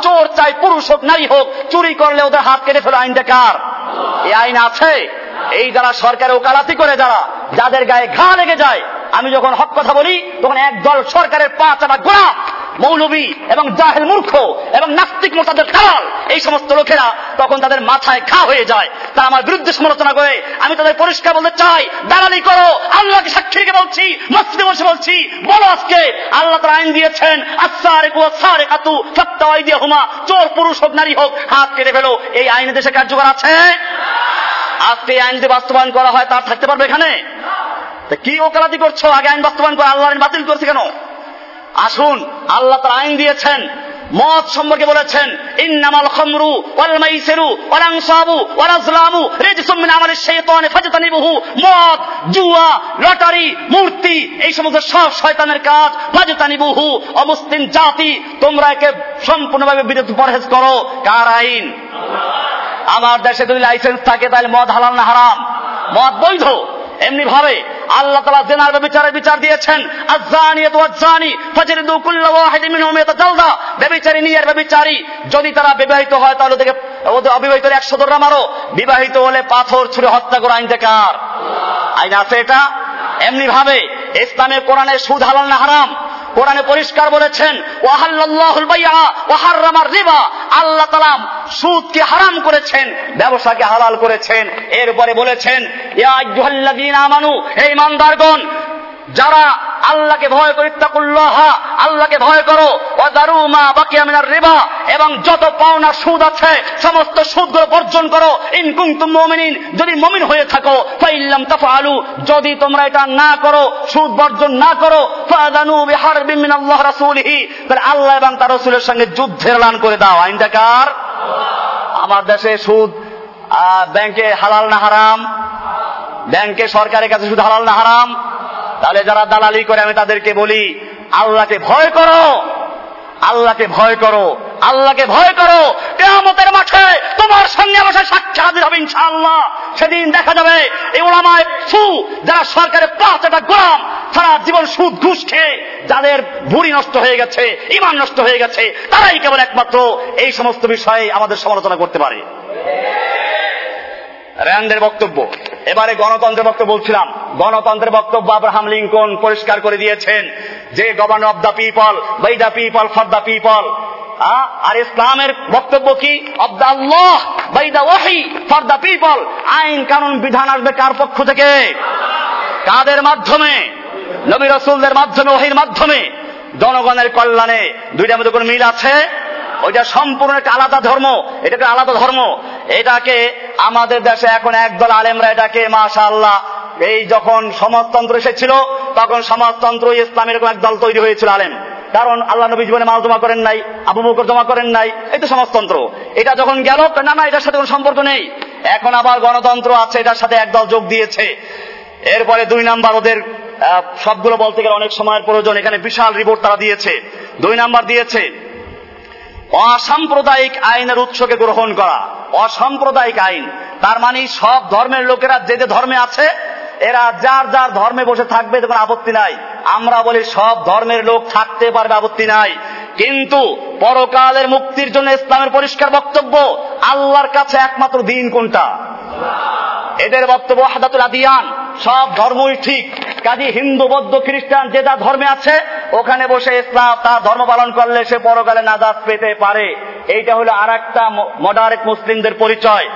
চোর চাই পুরুষ হোক, নারী হোক, চুরি করলে ওদের হাত কেটে ফেলো। আইনটা কার? এই আইন আছে। এই যারা সরকারে ওকালাতি করে, যারা, যাদের গায়ে ঘা লেগে যায় আমি যখন হক কথা বলি, তখন একদল সরকারের পা চাটা গোড়া, মৌলবী এবং জাহেল মূর্খ এবং নাস্তিক মোতাদের দালাল এই সমস্ত লোকেরা তখন তাদের মাথায় ঘা হয়ে যায়। তারা আমার বিরুদ্ধে সমালোচনা করে, আমি তাদের পরিষ্কার বলতে চাই, দালালি করো, আল্লাহকে সাক্ষী বলছি, মসজিদে বসে বলছি, বলো আজকে, আল্লাহ তার আইন দিয়েছেন আসারে কু আসারে কাতু সত্তাওয়াই দিয়ে হুমা চোর, পুরুষ হোক, নারী হোক, হাত কেটে ফেলো, এই আইনে দেশে কার্যকর আছে? আজকে আইন যদি বাস্তবায়ন করা হয়, তার থাকতে পারবে এখানে? কি ওকালাতি করছ? আগে আইন বাস্তবায়ন করে আল্লাহ আইন বাতিল করছে কেন? আসুন আল্লাহ তার আইন দিয়েছেন মদ সম্পর্কে বলেছেন ইন্নামাল খামরু ওয়াল মাইসিরু ওয়াল আনসাবু ওয়াল আজলামু রিজসুম মিন আমালিশ শাইতানি ফাজতানিবুহু। মদ জুয়া লটারি মূর্তি এই সমস্ত সব শয়তানের কাজ ফাজতানিবুহু অমুসলিম জাতি তোমরা একে সম্পূর্ণভাবে বিরত পরহেজ করো। কার আইন? আমার দেশে যদি লাইসেন্স থাকে তাহলে মদ হালাল না হারাম? মদ বৈধ। এমনি ভাবে আল্লাহ তালা জেনার বিচারে বিচার দিয়েছেন। ব্যভিচারী নিয়ার ব্যভিচারী যদি তারা বিবাহিত হয় তাহলে ওদেরকে, ওদের অবিবাহিত একশো দররা মারো। বিবাহিত হলে পাথর ছুড়ে হত্যা করে আইন কার আইন আছে এটা? এমনি ভাবে ইসলামের কোরআনে সুদ হালাল না হারাম। কোরআনে পরিষ্কার বলেছেন ওয়াহাল্লাহুল বাইআ ওয়াহাররামার রিবা। আল্লাহ তালাম সুদকে হারাম করেছেন, ব্যবসাকে হালাল করেছেন। এরপরে বলেছেন, ইয়া আইয়ুহাল্লাযীনা আমানু, হে ঈমানদারগণ যারা আল্লাহকে ভয় করি আল্লাহকে ভয় করো, ওয়াদারু মা মিনার রিবা, এবং যত পাওনা সুদ আছে, সমস্ত সুদগুলো বর্জন করো। ইন কুনতুম মুমিনিন, যদি মমিন হয়ে থাকো তাফআলু, যদি তোমরা এটা না করো, সুদ বর্জন না করো মিনাল্লাহ রাসূলিহি, তাহলে আল্লাহ এবং তার রাসূলের সঙ্গে যুদ্ধের এলান করে দাও। আইনটা কার? আমার দেশে সুদ ব্যাংকে হালাল না হারাম? ব্যাংকে সরকারের কাছে সুদ হালাল না হারাম? তাহলে যারা দালালি করে, আমি তাদেরকে বলি, আল্লাহকে ভয় করো। আল্লাহকে ভয় করো। আল্লাহকে ভয় করো। কেয়ামতের মাঠে তোমার সঙ্গে বসে সাক্ষী হাজির হবে ইনশাআল্লাহ। সেদিন দেখা যাবে এই ওলামায় সু, যারা সরকারের পাঁচ একটা গোলাম, সারা জীবন সুদ ঘুষ খেয়ে যাদের ভুড়ি নষ্ট হয়ে গেছে, ইমান নষ্ট হয়ে গেছে, তারাই কেবল একমাত্র এই সমস্ত বিষয়ে আমাদের সমালোচনা করতে পারে। র্যান্ডের বক্তব্য। এবারে গণতন্ত্রের বক্তব্য বলছিলাম। গণতন্ত্রের বক্তব্য আব্রাহাম লিঙ্কন পরিষ্কার করে দিয়েছেন যে governor of the people by the people for the people আর ইসলামের বক্তব্য কি? Of the Allah by the ওয়াহি ফর দ্য পিপল আইন, কানুন, বিধান আসবে কার পক্ষ থেকে? কাদের মাধ্যমে? নবী রসুলদের মাধ্যমে, ওহির মাধ্যমে। জনগণের কল্যাণে। দুইটার মধ্যে কোনো মিল আছে? ওইটা সম্পূর্ণ একটা আলাদা ধর্ম। এটা একটা আলাদা ধর্ম। এটাকে আমাদের দেশে এখন একদল আলেমরা এটাকে মাশা আল্লাহ এই যখন সমাজতন্ত্র এসেছিল, তখন সমাজতন্ত্র, ইসলাম এরকম একদল তৈরি হয়েছিল আলেম। কারণ আল্লাহ নবী জীবনে মাল জমা করেন নাই, আবু বকর জমা করেন নাই, এই তো সমাজতন্ত্র। এটা যখন গেল না না, এটার সাথে কোনো সম্পর্ক নেই। এখন আবার গণতন্ত্র আছে, এটার সাথে একদল যোগ দিয়েছে। এরপরে দুই নাম্বার ওদের সবগুলো বলতে গেলে অনেক সময়ের প্রয়োজন। এখানে বিশাল রিপোর্ট তারা দিয়েছে। দুই নাম্বার দিয়েছে অসাম্প্রদায়িক আইনের উৎসকে গ্রহণ করা। অসাম্প্রদায়িক আইন। তার মানে সব ধর্মের লোকেরা যে যে ধর্মে আছে, এরা যার যার ধর্মে বসে থাকবে, তখন আপত্তি নাই। আমরা বলি সব ধর্মের লোক থাকতে পারবে, আপত্তি নাই। কিন্তু পরকালের মুক্তির জন্য ইসলামের পরিষ্কার বক্তব্য, আল্লাহর কাছে একমাত্র দিন কোনটা? এদের বক্তব্য হাদাতুল আদিয়ান, সব ধর্মই ঠিক। কাজী হিন্দু, বৌদ্ধ, খ্রিস্টান, যে যা ধর্মে আছে, ওখানে বসে ইসলাম, তার ধর্ম পালন করলে সে পরকালে নাজাদ পেতে পারে। এইটা হলো আর একটা মডারেট মুসলিমদের পরিচয়।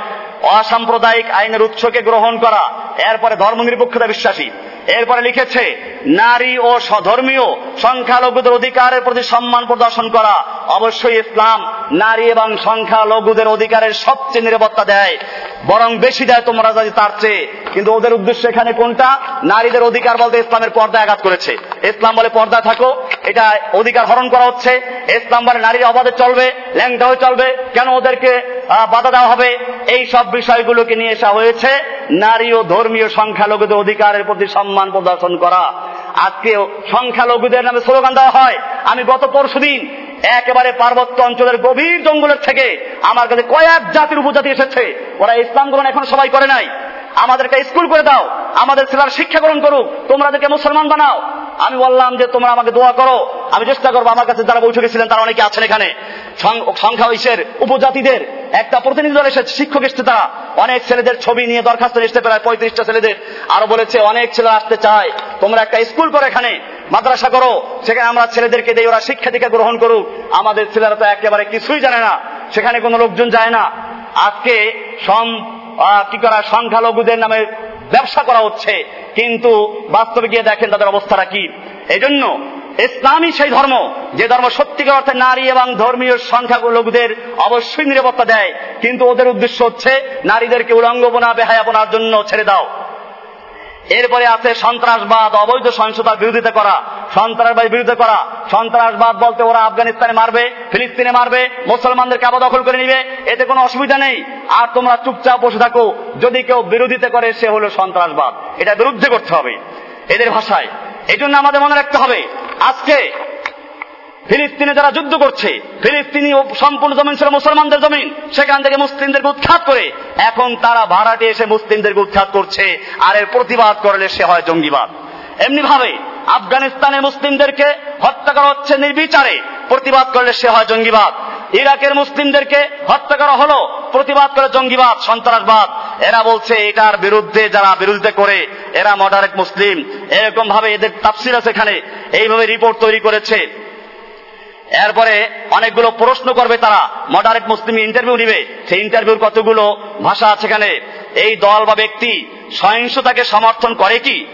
অসাম্প্রদায়িক আইনের উৎসকে গ্রহণ করা, এরপরে ধর্মনিরপেক্ষতা বিশ্বাসী। এরপরে লিখেছে, নারী ও ধর্মীয় সংখ্যালঘুদের অধিকারের প্রতি সম্মান প্রদর্শন করা। অবশ্যই ইসলাম নারী এবং সংখ্যালঘুদের অধিকারের সবচেয়ে নিরাপত্তা দেয়। বরং বেশি দেয় তোমরা যদি তার চেয়ে। কিন্তু ওদের উদ্দেশ্য এখানে কোনটা? নারীদের অধিকার বলতে ইসলামের পর্দা আঘাত করেছে। ইসলাম বলে পর্দা থাকো, এটা অধিকার হরণ করা হচ্ছে। ইসলাম বলে নারীর অবাধে চলবে, ল্যাংটা হয়ে চলবে, কেন ওদেরকে বাধা দেওয়া হবে? এই সব বিষয়গুলোকে নিয়ে আসা হয়েছে। নারী ও ধর্মীয় সংখ্যালঘুদের অধিকারের প্রতি সম্মান প্রদর্শন করা। আজকে সংখ্যালঘুদের নামে স্লোগান দেওয়া হয়, আমি গত পরশু দিন একেবারে পার্বত্য অঞ্চলের গভীর জঙ্গলের থেকে আমার কাছে কয়েক জাতির উপজাতি এসেছে। ওরা ইসলাম গ্রহণ এখন সবাই করে নাই। আমাদেরকে স্কুল করে দাও, আমাদের ছেলেরা শিক্ষা গ্রহণ করুক তোমরাদেরকে মুসলমান বানাও। আমি বললাম যে তোমরা আমাকে দোয়া করো আমি চেষ্টা করব আমার কাছে যারা বৈঠকে ছিলেন, তারা অনেকে আছেন এখানে। সংখ্যা ইসের উপজাতিদের, একটা প্রতিনিধি দল এসেছে শিক্ষক এসছে তারা। অনেক ছেলেদের ছবি নিয়ে দরখাস্ত এসতে প্রায় পঁয়ত্রিশটা ছেলেদের। আরও বলেছে, অনেক ছেলে আসতে চায়। তোমরা একটা স্কুল করো এখানে, মাদ্রাসা করো। সেখানে আমরা ছেলেদেরকে দিয়ে ওরা শিক্ষা দীক্ষা গ্রহণ করুক। আমাদের ছেলেরা তো একেবারে কিছুই জানে না। সেখানে কোনো লোকজন যায় না। আজকে সম কি করা, সংখ্যালঘুদের নামে ব্যবসা করা হচ্ছে। কিন্তু বাস্তবে গিয়ে দেখেন তাদের অবস্থাটা কি। এই জন্য ইসলামই সেই ধর্ম, যে ধর্ম সত্যিকার অর্থে নারী এবং ধর্মীয় সংখ্যা লোকদের অবশ্যই নিরাপত্তা দেয়। কিন্তু ওদের উদ্দেশ্য হচ্ছে নারীদেরকে উলঙ্গপনা, বেহায়াপনার জন্য ছেড়ে দাও। এরপরে আছে সন্ত্রাসবাদ, অবৈধ সহিংসতার বিরোধিতা করা। সন্ত্রাসবাদ বিরোধিতা করা। সন্ত্রাসবাদ বলতে ওরা আফগানিস্তানে মারবে, ফিলিস্তিনে মারবে মুসলমানদের কাবা দখল করে নিবে। এতে কোনো অসুবিধা নেই। আর তোমরা চুপচাপ বসে থাকো। যদি কেউ বিরোধিতা করে, সে হলো সন্ত্রাসবাদ। এটা বিরুদ্ধে করতে হবে। এদের ভাষায় এই জন্য আমাদের মনে রাখতে হবে, আজকে ফিলিস্তিনে যারা যুদ্ধ করছে, ফিলিস্তিনি সম্পূর্ণ জমিন ছিল মুসলমানদের জমিন, সেখান থেকে মুসলিমদেরকে উৎখাত করে এখন তারা ভাড়াটে এসে মুসলিমদেরকে উৎখাত করছে, আর এর প্রতিবাদ করলে সে হয় জঙ্গিবাদ। এমনি ভাবে আফগানিস্তানের মুসলিমদেরকে হত্যা করা হচ্ছে নির্বিচারে, প্রতিবাদ করলে সে হয় জঙ্গিবাদ। ইরাকের মুসলিমদেরকে হত্যা করা হলো, প্রতিবাদ করে জঙ্গিবাদ, সন্ত্রাসবাদ। এরা বলছে এটার বিরুদ্ধে যারা বিরুদ্ধে করে, এরা মডারেট মুসলিম। এরকম ভাবে এদের তাফসির আছে এখানে। এইভাবে রিপোর্ট তৈরি করেছে। এরপরে অনেকগুলো প্রশ্ন করবে তারা। মডারেট মুসলিম ইন্টারভিউ নিবে। সেই ইন্টারভিউর কতগুলো ভাষা আছে এখানে? এই দল বা ব্যক্তি সহিংসতাকে সমর্থন করে কি?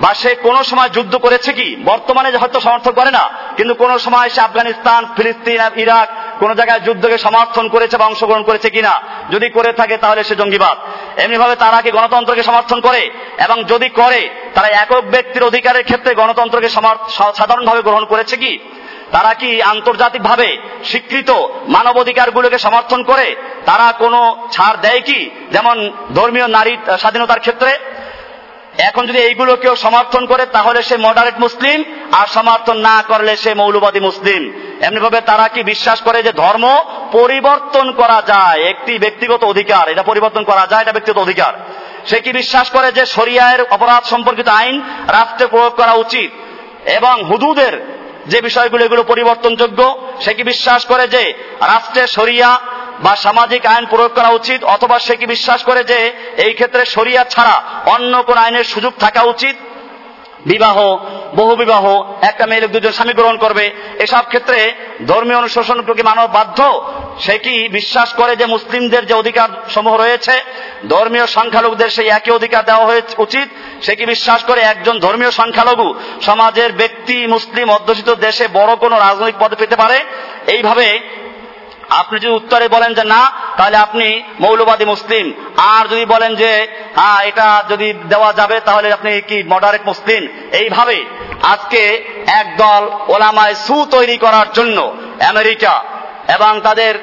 বা সে কোন সময় যুদ্ধ করেছে কি? বর্তমানে হয়তো সমর্থন করে না, কিন্তু কোন সময় সে আফগানিস্তান, ফিলিস্তিন ইরাক কোন জায়গায় যুদ্ধকে সমর্থন করেছে বা অংশগ্রহণ করেছে কিনা? যদি করে থাকে তাহলে সে জঙ্গিবাদ। এমনিভাবে তারা কি গণতন্ত্রকে সমর্থন করে? এবং যদি করে, তারা একক ব্যক্তির অধিকারের ক্ষেত্রে গণতন্ত্রকে সাধারণভাবে গ্রহণ করেছে কি? তারা কি আন্তর্জাতিকভাবে স্বীকৃত মানবাধিকারগুলোকে সমর্থন করে? তারা কোনো ছাড় দেয় কি? যেমন ধর্মীয় নারী স্বাধীনতার ক্ষেত্রে? এখন যদি এইগুলো কেউ সমর্থন করে, তাহলে সে মডারেট মুসলিম আর সমর্থন না করলে সে মৌলবাদী মুসলিম এমনিভাবে তারা কি বিশ্বাস করে যে ধর্ম পরিবর্তন করা যায়? একটি ব্যক্তিগত অধিকার, এটা পরিবর্তন করা যায়, এটা ব্যক্তিগত অধিকার। সে কি বিশ্বাস করে যে শরিয়ায়ের অপরাধ সম্পর্কিত আইন রাষ্ট্রে প্রয়োগ করা উচিত? এবং হুদুদের যে বিষয়গুলো, এগুলো পরিবর্তনযোগ্য, সে কি বিশ্বাস করে যে রাষ্ট্রে সরিয়া বা সামাজিক আইন প্রয়োগ করা উচিত, অথবা সে কি বিশ্বাস করে যে এই ক্ষেত্রে সরিয়া ছাড়া অন্য কোন আইনের সুযোগ থাকা উচিত? বিবাহ, বহু বিবাহ, একটা মেয়ে দুজন স্বামী গ্রহণ করবে, এসব ক্ষেত্রে ধর্মীয় অনুশোষণ প্রতি মানব বাধ্য। সে কি বিশ্বাস করে যে মুসলিমদের যে অধিকার সমূহ রয়েছে, ধর্মীয় সংখ্যালঘুদের সেই একই অধিকার দেওয়া হয়ে উচিত? সে কি বিশ্বাস করে একজন ধর্মীয় সংখ্যালঘু সমাজের ব্যক্তি মুসলিম অধ্যুষিত দেশে বড় কোনো রাজনৈতিক পদে পেতে পারে? এইভাবে আপনি যদি উত্তরে বলেন যে না, তাহলে আপনি মৌলবাদী মুসলিম। আর যদি বলেন যে হ্যাঁ এটা যদি দেওয়া যাবে, তাহলে আপনি কি মডারেট মুসলিম? এইভাবে আজকে একদল ওলামায় সু তৈরি করার জন্য আমেরিকা এবং তাদের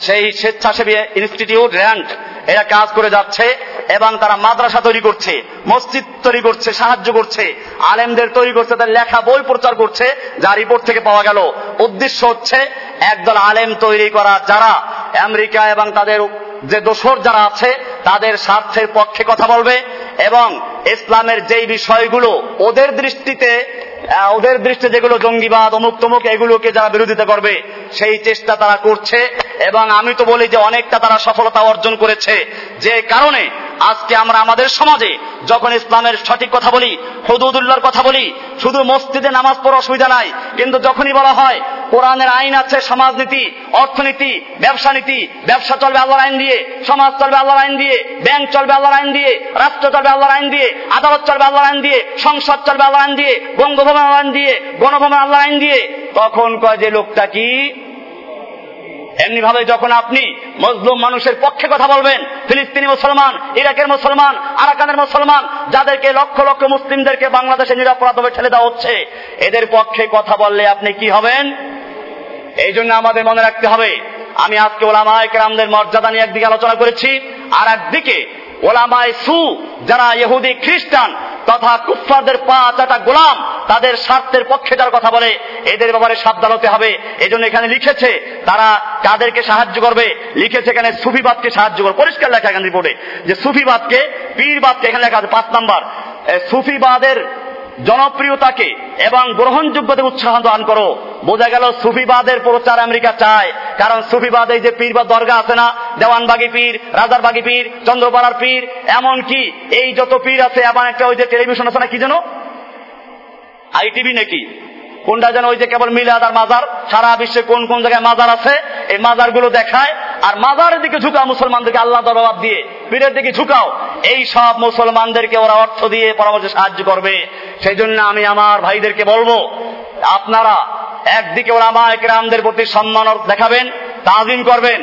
সেই স্বেচ্ছাসেবী ইনস্টিটিউট র্যান্ড এরা কাজ করে যাচ্ছে এবং তারা মাদ্রাসা তৈরি করছে, মসজিদ তৈরি করছে, সাহায্য করছে, আলেমদের তৈরি করছে, তাদের লেখা বই প্রচার করছে, যা রিপোর্ট থেকে পাওয়া গেল। উদ্দেশ্য হচ্ছে একদল আলেম তৈরি করা, যারা আমেরিকা এবং তাদের যে দোসর যারা আছে, তাদের স্বার্থের পক্ষে কথা বলবে এবং ইসলামের যেই বিষয়গুলো, ওদের দৃষ্টিতে ওদের দৃষ্টিতে যেগুলো জঙ্গিবাদ, অমুক তমুক, এগুলোকে যারা বিরোধিতা করবে, সেই চেষ্টা তারা করছে। এবং আমি তো বলি যে, অনেকটা তারা সফলতা অর্জন করেছে। যে কারণে আজকে আমরা আমাদের সমাজে যখন ইসলামের সঠিক কথা বলি হদুদুল্লাহর কথা বলি, শুধু মসজিদে নামাজ পড়ার অসুবিধা নাই, কিন্তু যখনই বলা হয় কোরআনের আইন আছে, সমাজনীতি, অর্থনীতি ব্যবসা নীতি ব্যবসা চলবে আল্লাহর আইন দিয়ে, সমাজ চলবে আল্লাহর আইন দিয়ে, ব্যাংক চলবে আল্লাহর আইন দিয়ে, রাষ্ট্র চলবে আল্লাহর আইন দিয়ে, আদালত চলবে আল্লাহর আইন দিয়ে, সংসদ চলবে আল্লাহর আইন দিয়ে, বঙ্গভবন আল্লাহ আইন দিয়ে, গণভবন আল্লাহর আইন দিয়ে, তখন কয় যে লোকটা কি এমনি ভাবে যখন আপনি মজলুম মানুষের পক্ষে কথা বলবেন, ফিলিস্তিনি মুসলমান, ইরাকের মুসলমান, আরাকানের মুসলমান, যাদেরকে লক্ষ লক্ষ মুসলিমদেরকে বাংলাদেশে নিরাপরাধভাবে ঠেলে দেওয়া হচ্ছে, এদের পক্ষে কথা বললে আপনি কি হবেন? এই জন্য আমাদের মনে রাখতে হবে, আমি আজকে ওলামায় কেরামদের মর্যাদা নিয়ে একদিকে আলোচনা করেছি, আর একদিকে ওলামায় সু, যারা ইহুদি খ্রিস্টান তথা কুফফারদের পা চাটা গোলাম তাদের স্বার্থের পক্ষে যার কথা বলে, এদের ব্যাপারে সাবধান হতে হবে। এই এখানে লিখেছে, তারা কাদেরকে সাহায্য করবে? লিখেছে এখানে সুফিবাদকে সাহায্য করবে। পরিষ্কার লেখা এখানে রিপোর্টে, যে সুফিবাদকে, পীরবাদকে এখানে লেখা আছে পাঁচ নাম্বার। সুফিবাদের জনপ্রিয়তাকে এবং গ্রহণযোগ্যতে উৎসাহ দান করো। বোঝা গেল সুফিবাদের প্রচার আমেরিকা চায়, কারণ সুফিবাদ যে পীর বা দরগা আছে না, দেওয়ানবাগি পীর, রাজারবাগি পীর, চন্দ্রপাড়ার পীর, এমনকি এই যত পীর আছে, এমন একটা ওই যে টেলিভিশন আছে না, কি যেন? আইটিভি নাকি? কোনটা যেন ওই যে কেবল মিলাদ আর মাজার, সারা বিশ্বে কোন কোন জায়গায় মাজার আছে, এই মাজারগুলো দেখায়, আর মাজারের দিকে ঝুঁকাও মুসলমানদেরকে আল্লাহ দরবাব দিয়ে। পীরের দিকে ঝুঁকাও। এই সব মুসলমানদেরকে ওরা অর্থ দিয়ে পরামর্শে সাহায্য করবে। সেই জন্য আমি আমার ভাইদেরকে বলব, আপনারা একদিকে ওরা আমার একরামদের প্রতি সম্মান দেখাবেন, তাজিম করবেন,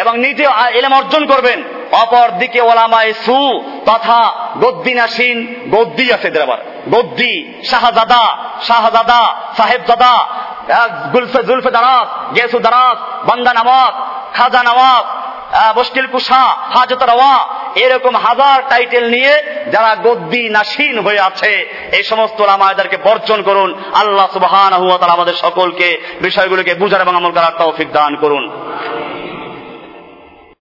এবং নিজে এলেম অর্জন করবেন। অপর দিকে ওলামায় সু তথা গদ্দিনাসীন গদ্দি আছে এদের আবার। গদ্দি, শাহজাদা শাহজাদা, সাহেবজাদা গুলফে জুলফে দারাত গেসু দারাত বান্দা নামাজ খাজা নামাজ মুশকিল কুশা, হাজত রওয়া, এরকম হাজার টাইটেল নিয়ে যারা গদ্দি নাসীন হয়ে আছে, এই সমস্ত রামায়দারকে বর্জন করুন। আল্লাহ সুবহান আমাদের সকলকে বিষয়গুলোকে বুঝার এবং আমল করার তৌফিক দান করুন।